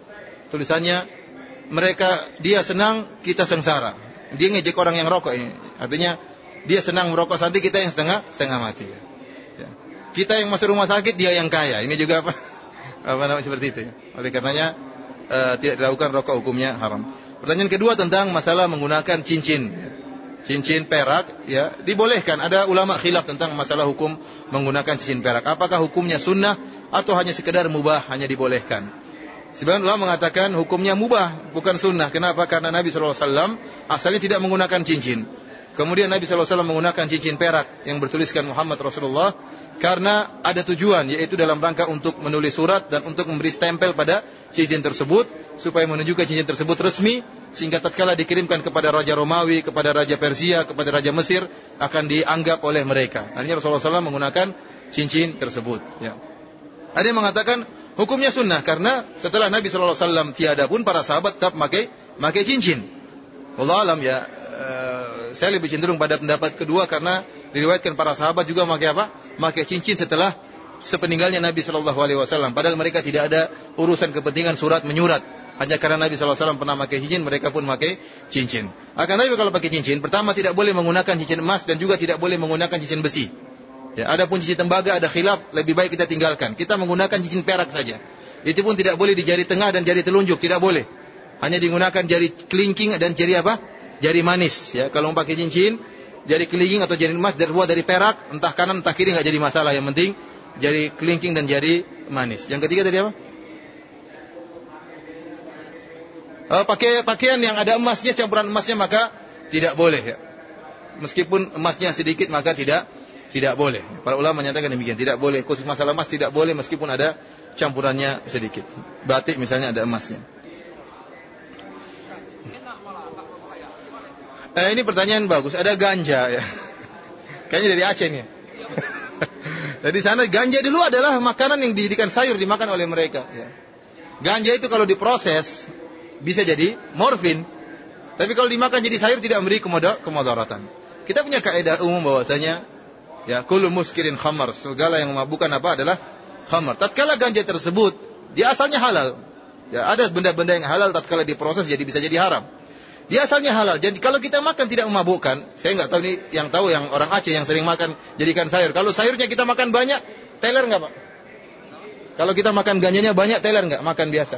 Tulisannya mereka dia senang, kita sengsara. Dia ngejek orang yang rokok ini. Artinya dia senang merokok nanti kita yang setengah setengah mati. Ya. Kita yang masuk rumah sakit dia yang kaya. Ini juga apa? apa namanya seperti itu. Ya. Oleh karenanya uh, tidak dilakukan rokok hukumnya haram. Pertanyaan kedua tentang masalah menggunakan cincin. Cincin perak ya dibolehkan. Ada ulama khilaf tentang masalah hukum menggunakan cincin perak. Apakah hukumnya sunnah atau hanya sekedar mubah hanya dibolehkan? Sebagian ulama mengatakan hukumnya mubah, bukan sunnah. Kenapa? Karena Nabi SAW asalnya tidak menggunakan cincin. Kemudian Nabi SAW menggunakan cincin perak yang bertuliskan Muhammad Rasulullah karena ada tujuan yaitu dalam rangka untuk menulis surat dan untuk memberi stempel pada cincin tersebut supaya menunjukkan cincin tersebut resmi sehingga tatkala dikirimkan kepada raja Romawi, kepada raja Persia, kepada raja Mesir akan dianggap oleh mereka. Akhirnya Rasulullah SAW menggunakan cincin tersebut. Ya. Ada yang mengatakan hukumnya sunnah karena setelah Nabi SAW tiada pun para sahabat tetap memakai memakai cincin. Allah alam ya. Uh, saya lebih cenderung pada pendapat kedua karena diriwayatkan para sahabat juga memakai apa? Memakai cincin setelah sepeninggalnya Nabi Shallallahu Alaihi Wasallam. Padahal mereka tidak ada urusan kepentingan surat menyurat. Hanya karena Nabi SAW pernah pakai cincin, mereka pun pakai cincin. Akan tapi kalau pakai cincin, pertama tidak boleh menggunakan cincin emas dan juga tidak boleh menggunakan cincin besi. Ya, ada pun cincin tembaga, ada khilaf, lebih baik kita tinggalkan. Kita menggunakan cincin perak saja. Itu pun tidak boleh di jari tengah dan jari telunjuk, tidak boleh. Hanya digunakan jari kelingking dan jari apa? Jari manis. Ya, kalau pakai cincin, jari kelingking atau jari emas terbuat dari perak, entah kanan entah kiri nggak jadi masalah. Yang penting jari kelingking dan jari manis. Yang ketiga tadi apa? Uh, pakai pakaian yang ada emasnya, campuran emasnya maka tidak boleh ya. Meskipun emasnya sedikit maka tidak tidak boleh. Para ulama menyatakan demikian, tidak boleh. Khusus masalah emas tidak boleh meskipun ada campurannya sedikit. Batik misalnya ada emasnya. Eh, ini pertanyaan bagus. Ada ganja ya. Kayaknya dari Aceh nih. Jadi sana ganja dulu adalah makanan yang dijadikan sayur dimakan oleh mereka. Ya. Ganja itu kalau diproses bisa jadi morfin. Tapi kalau dimakan jadi sayur tidak memberi kemudaratan. Kita punya kaidah umum bahwasanya ya kullu muskirin khamar, segala yang memabukkan apa adalah khamar. Tatkala ganja tersebut dia asalnya halal. Ya, ada benda-benda yang halal tatkala diproses jadi bisa jadi haram. Dia asalnya halal. Jadi kalau kita makan tidak memabukkan, saya nggak tahu ini yang tahu yang orang Aceh yang sering makan jadikan sayur. Kalau sayurnya kita makan banyak, teler nggak pak? Kalau kita makan ganjanya banyak, teler nggak? Makan biasa.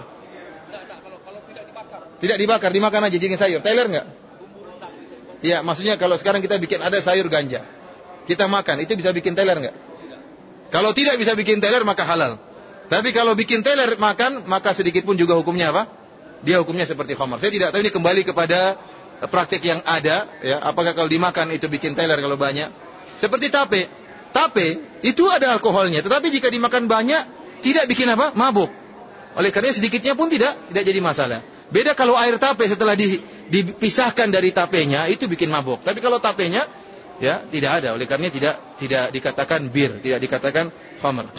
Tidak dibakar, dimakan aja jadikan sayur. Teler nggak? Iya, maksudnya kalau sekarang kita bikin ada sayur ganja, kita makan, itu bisa bikin teler nggak? Kalau tidak bisa bikin teler maka halal. Tapi kalau bikin teler makan, maka sedikit pun juga hukumnya apa? dia hukumnya seperti khamar. Saya tidak tahu ini kembali kepada praktik yang ada, ya. Apakah kalau dimakan itu bikin teler kalau banyak? Seperti tape. Tape itu ada alkoholnya, tetapi jika dimakan banyak tidak bikin apa? Mabuk. Oleh karena sedikitnya pun tidak tidak jadi masalah. Beda kalau air tape setelah di, dipisahkan dari tapenya itu bikin mabuk. Tapi kalau tapenya ya tidak ada. Oleh karena tidak tidak dikatakan bir, tidak dikatakan khamar.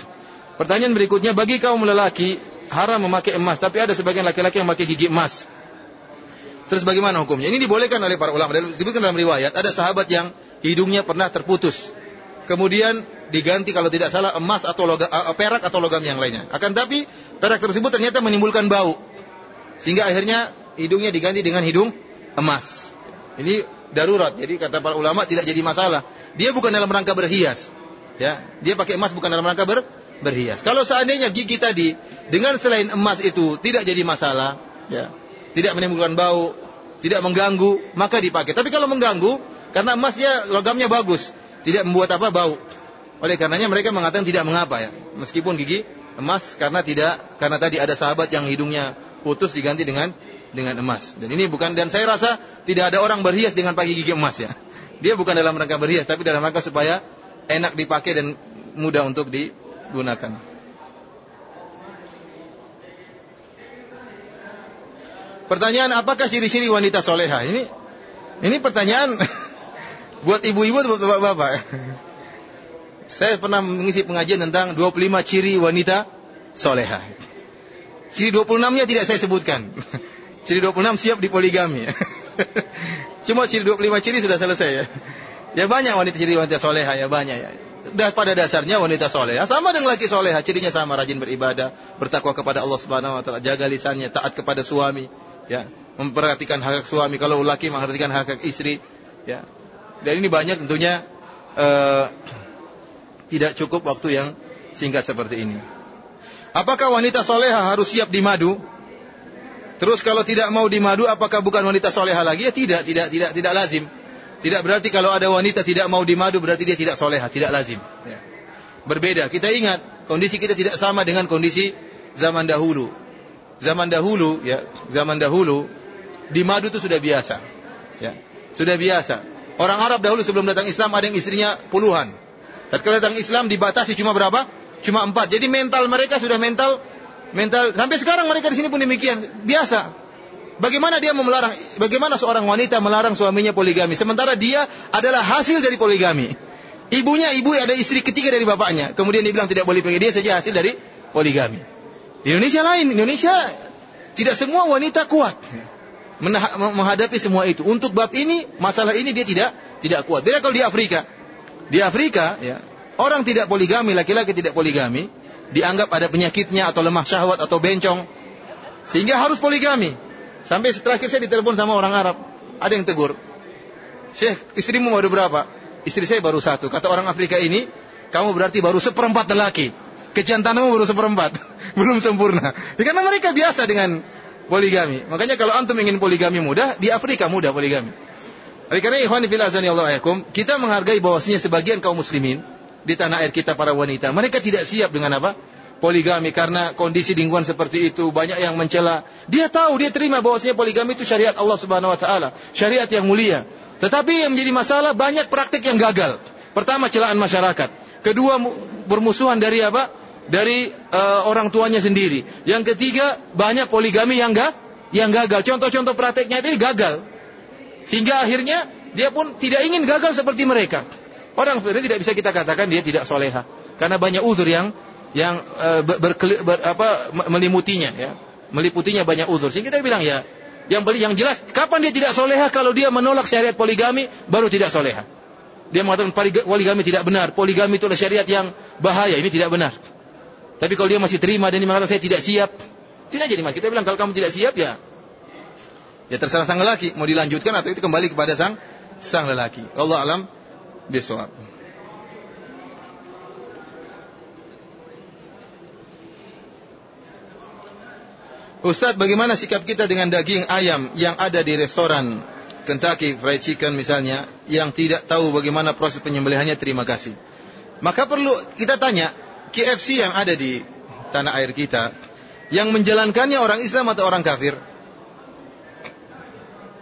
Pertanyaan berikutnya bagi kaum lelaki haram memakai emas, tapi ada sebagian laki-laki yang memakai gigi emas. Terus bagaimana hukumnya? Ini dibolehkan oleh para ulama. Dan disebutkan dalam riwayat, ada sahabat yang hidungnya pernah terputus. Kemudian diganti kalau tidak salah emas atau logam, uh, perak atau logam yang lainnya. Akan tapi perak tersebut ternyata menimbulkan bau. Sehingga akhirnya hidungnya diganti dengan hidung emas. Ini darurat. Jadi kata para ulama tidak jadi masalah. Dia bukan dalam rangka berhias. Ya, dia pakai emas bukan dalam rangka ber, berhias. Kalau seandainya gigi tadi dengan selain emas itu tidak jadi masalah, ya, tidak menimbulkan bau, tidak mengganggu, maka dipakai. Tapi kalau mengganggu, karena emasnya logamnya bagus, tidak membuat apa bau. Oleh karenanya mereka mengatakan tidak mengapa ya, meskipun gigi emas karena tidak karena tadi ada sahabat yang hidungnya putus diganti dengan dengan emas. Dan ini bukan dan saya rasa tidak ada orang berhias dengan pakai gigi emas ya. Dia bukan dalam rangka berhias tapi dalam rangka supaya enak dipakai dan mudah untuk di gunakan. Pertanyaan apakah ciri-ciri wanita soleha? Ini ini pertanyaan buat ibu-ibu atau bapak-bapak. Saya pernah mengisi pengajian tentang 25 ciri wanita soleha. Ciri 26-nya tidak saya sebutkan. Ciri 26 siap di poligami. Cuma ciri 25 ciri sudah selesai ya. Ya banyak wanita ciri wanita soleha ya banyak ya. Pada dasarnya wanita soleha. Sama dengan laki soleha cirinya sama rajin beribadah bertakwa kepada Allah Subhanahu Wa Taala jaga lisannya taat kepada suami ya. Memperhatikan hak, hak suami. Kalau laki memperhatikan hak hak istri ya. Dan ini banyak tentunya uh, tidak cukup waktu yang singkat seperti ini. Apakah wanita soleha harus siap di madu terus kalau tidak mau di madu apakah bukan wanita soleha lagi ya tidak tidak tidak tidak lazim tidak berarti kalau ada wanita tidak mau dimadu berarti dia tidak soleha, tidak lazim. Ya. Berbeda. Kita ingat kondisi kita tidak sama dengan kondisi zaman dahulu. Zaman dahulu, ya, zaman dahulu di madu itu sudah biasa. Ya, sudah biasa. Orang Arab dahulu sebelum datang Islam ada yang istrinya puluhan. Tatkala datang Islam dibatasi cuma berapa? Cuma empat. Jadi mental mereka sudah mental mental sampai sekarang mereka di sini pun demikian biasa. Bagaimana dia mau melarang? Bagaimana seorang wanita melarang suaminya poligami? Sementara dia adalah hasil dari poligami. Ibunya ibu ada istri ketiga dari bapaknya. Kemudian dia bilang tidak boleh pergi. Dia saja hasil dari poligami. Di Indonesia lain. Indonesia tidak semua wanita kuat menghadapi semua itu. Untuk bab ini, masalah ini dia tidak tidak kuat. Beda kalau di Afrika. Di Afrika, ya, orang tidak poligami, laki-laki tidak poligami, dianggap ada penyakitnya atau lemah syahwat atau bencong, sehingga harus poligami. Sampai terakhir saya ditelepon sama orang Arab. Ada yang tegur. Syekh, istrimu baru berapa? Istri saya baru satu. Kata orang Afrika ini, kamu berarti baru seperempat lelaki. Kejantanmu baru seperempat. Belum sempurna. Ya, karena mereka biasa dengan poligami. Makanya kalau antum ingin poligami mudah, di Afrika mudah poligami. Oleh karena ikhwan azani Allah ayakum, kita menghargai bahwasanya sebagian kaum muslimin di tanah air kita para wanita, mereka tidak siap dengan apa? poligami karena kondisi lingkungan seperti itu banyak yang mencela. Dia tahu, dia terima bahwasanya poligami itu syariat Allah Subhanahu wa taala, syariat yang mulia. Tetapi yang menjadi masalah banyak praktik yang gagal. Pertama celaan masyarakat. Kedua bermusuhan dari apa? Dari uh, orang tuanya sendiri. Yang ketiga banyak poligami yang enggak yang gagal. Contoh-contoh prakteknya itu gagal. Sehingga akhirnya dia pun tidak ingin gagal seperti mereka. Orang sebenarnya tidak bisa kita katakan dia tidak soleha. Karena banyak uzur yang yang uh, ber, ber, apa, melimutinya ya. Meliputinya banyak udur sehingga kita bilang ya yang yang jelas kapan dia tidak soleha? Kalau dia menolak syariat poligami baru tidak soleha. Dia mengatakan poligami tidak benar. Poligami itu adalah syariat yang bahaya. Ini tidak benar. Tapi kalau dia masih terima dan dia mengatakan saya tidak siap. Tidak jadi mas. Kita bilang kalau kamu tidak siap ya. Ya terserah sang lelaki. Mau dilanjutkan atau itu kembali kepada sang sang lelaki. Allah alam bisawab Ustadz, bagaimana sikap kita dengan daging ayam yang ada di restoran Kentucky Fried Chicken misalnya, yang tidak tahu bagaimana proses penyembelihannya, terima kasih. Maka perlu kita tanya, KFC yang ada di tanah air kita, yang menjalankannya orang Islam atau orang kafir?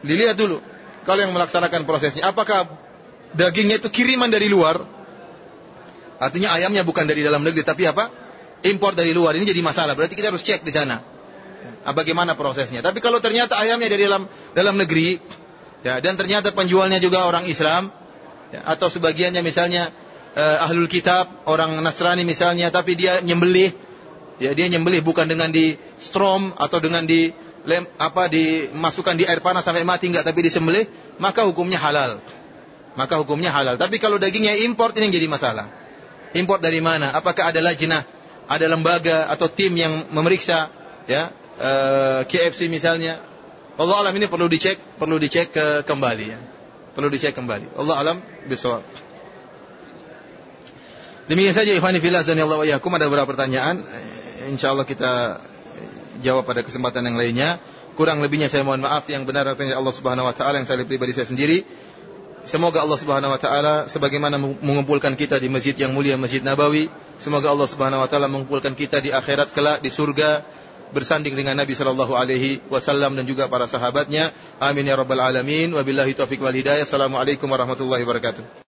Dilihat dulu, kalau yang melaksanakan prosesnya, apakah dagingnya itu kiriman dari luar? Artinya ayamnya bukan dari dalam negeri, tapi apa? Impor dari luar. Ini jadi masalah. Berarti kita harus cek di sana Ah, bagaimana prosesnya. Tapi kalau ternyata ayamnya dari dalam dalam negeri, ya, dan ternyata penjualnya juga orang Islam, ya, atau sebagiannya misalnya uh, ahlul kitab, orang Nasrani misalnya, tapi dia nyembelih, ya dia nyembelih bukan dengan di strom atau dengan di lem, apa dimasukkan di air panas sampai mati enggak, tapi disembelih, maka hukumnya halal. Maka hukumnya halal. Tapi kalau dagingnya import ini yang jadi masalah. Import dari mana? Apakah ada lajnah, ada lembaga atau tim yang memeriksa ya eh, KFC misalnya. Allah alam ini perlu dicek, perlu dicek ke kembali ya. Perlu dicek kembali. Allah alam bisawab. Demikian saja ikhwani fillah Allah wa yakum ada beberapa pertanyaan. Eh, insyaallah kita jawab pada kesempatan yang lainnya. Kurang lebihnya saya mohon maaf yang benar artinya Allah Subhanahu wa taala yang saya pribadi saya sendiri. Semoga Allah Subhanahu wa taala sebagaimana mengumpulkan kita di masjid yang mulia Masjid Nabawi, semoga Allah Subhanahu wa taala mengumpulkan kita di akhirat kelak di surga bersanding dengan Nabi sallallahu alaihi wasallam dan juga para sahabatnya. Amin ya rabbal alamin. Wabillahi taufik wal hidayah. Assalamualaikum warahmatullahi wabarakatuh.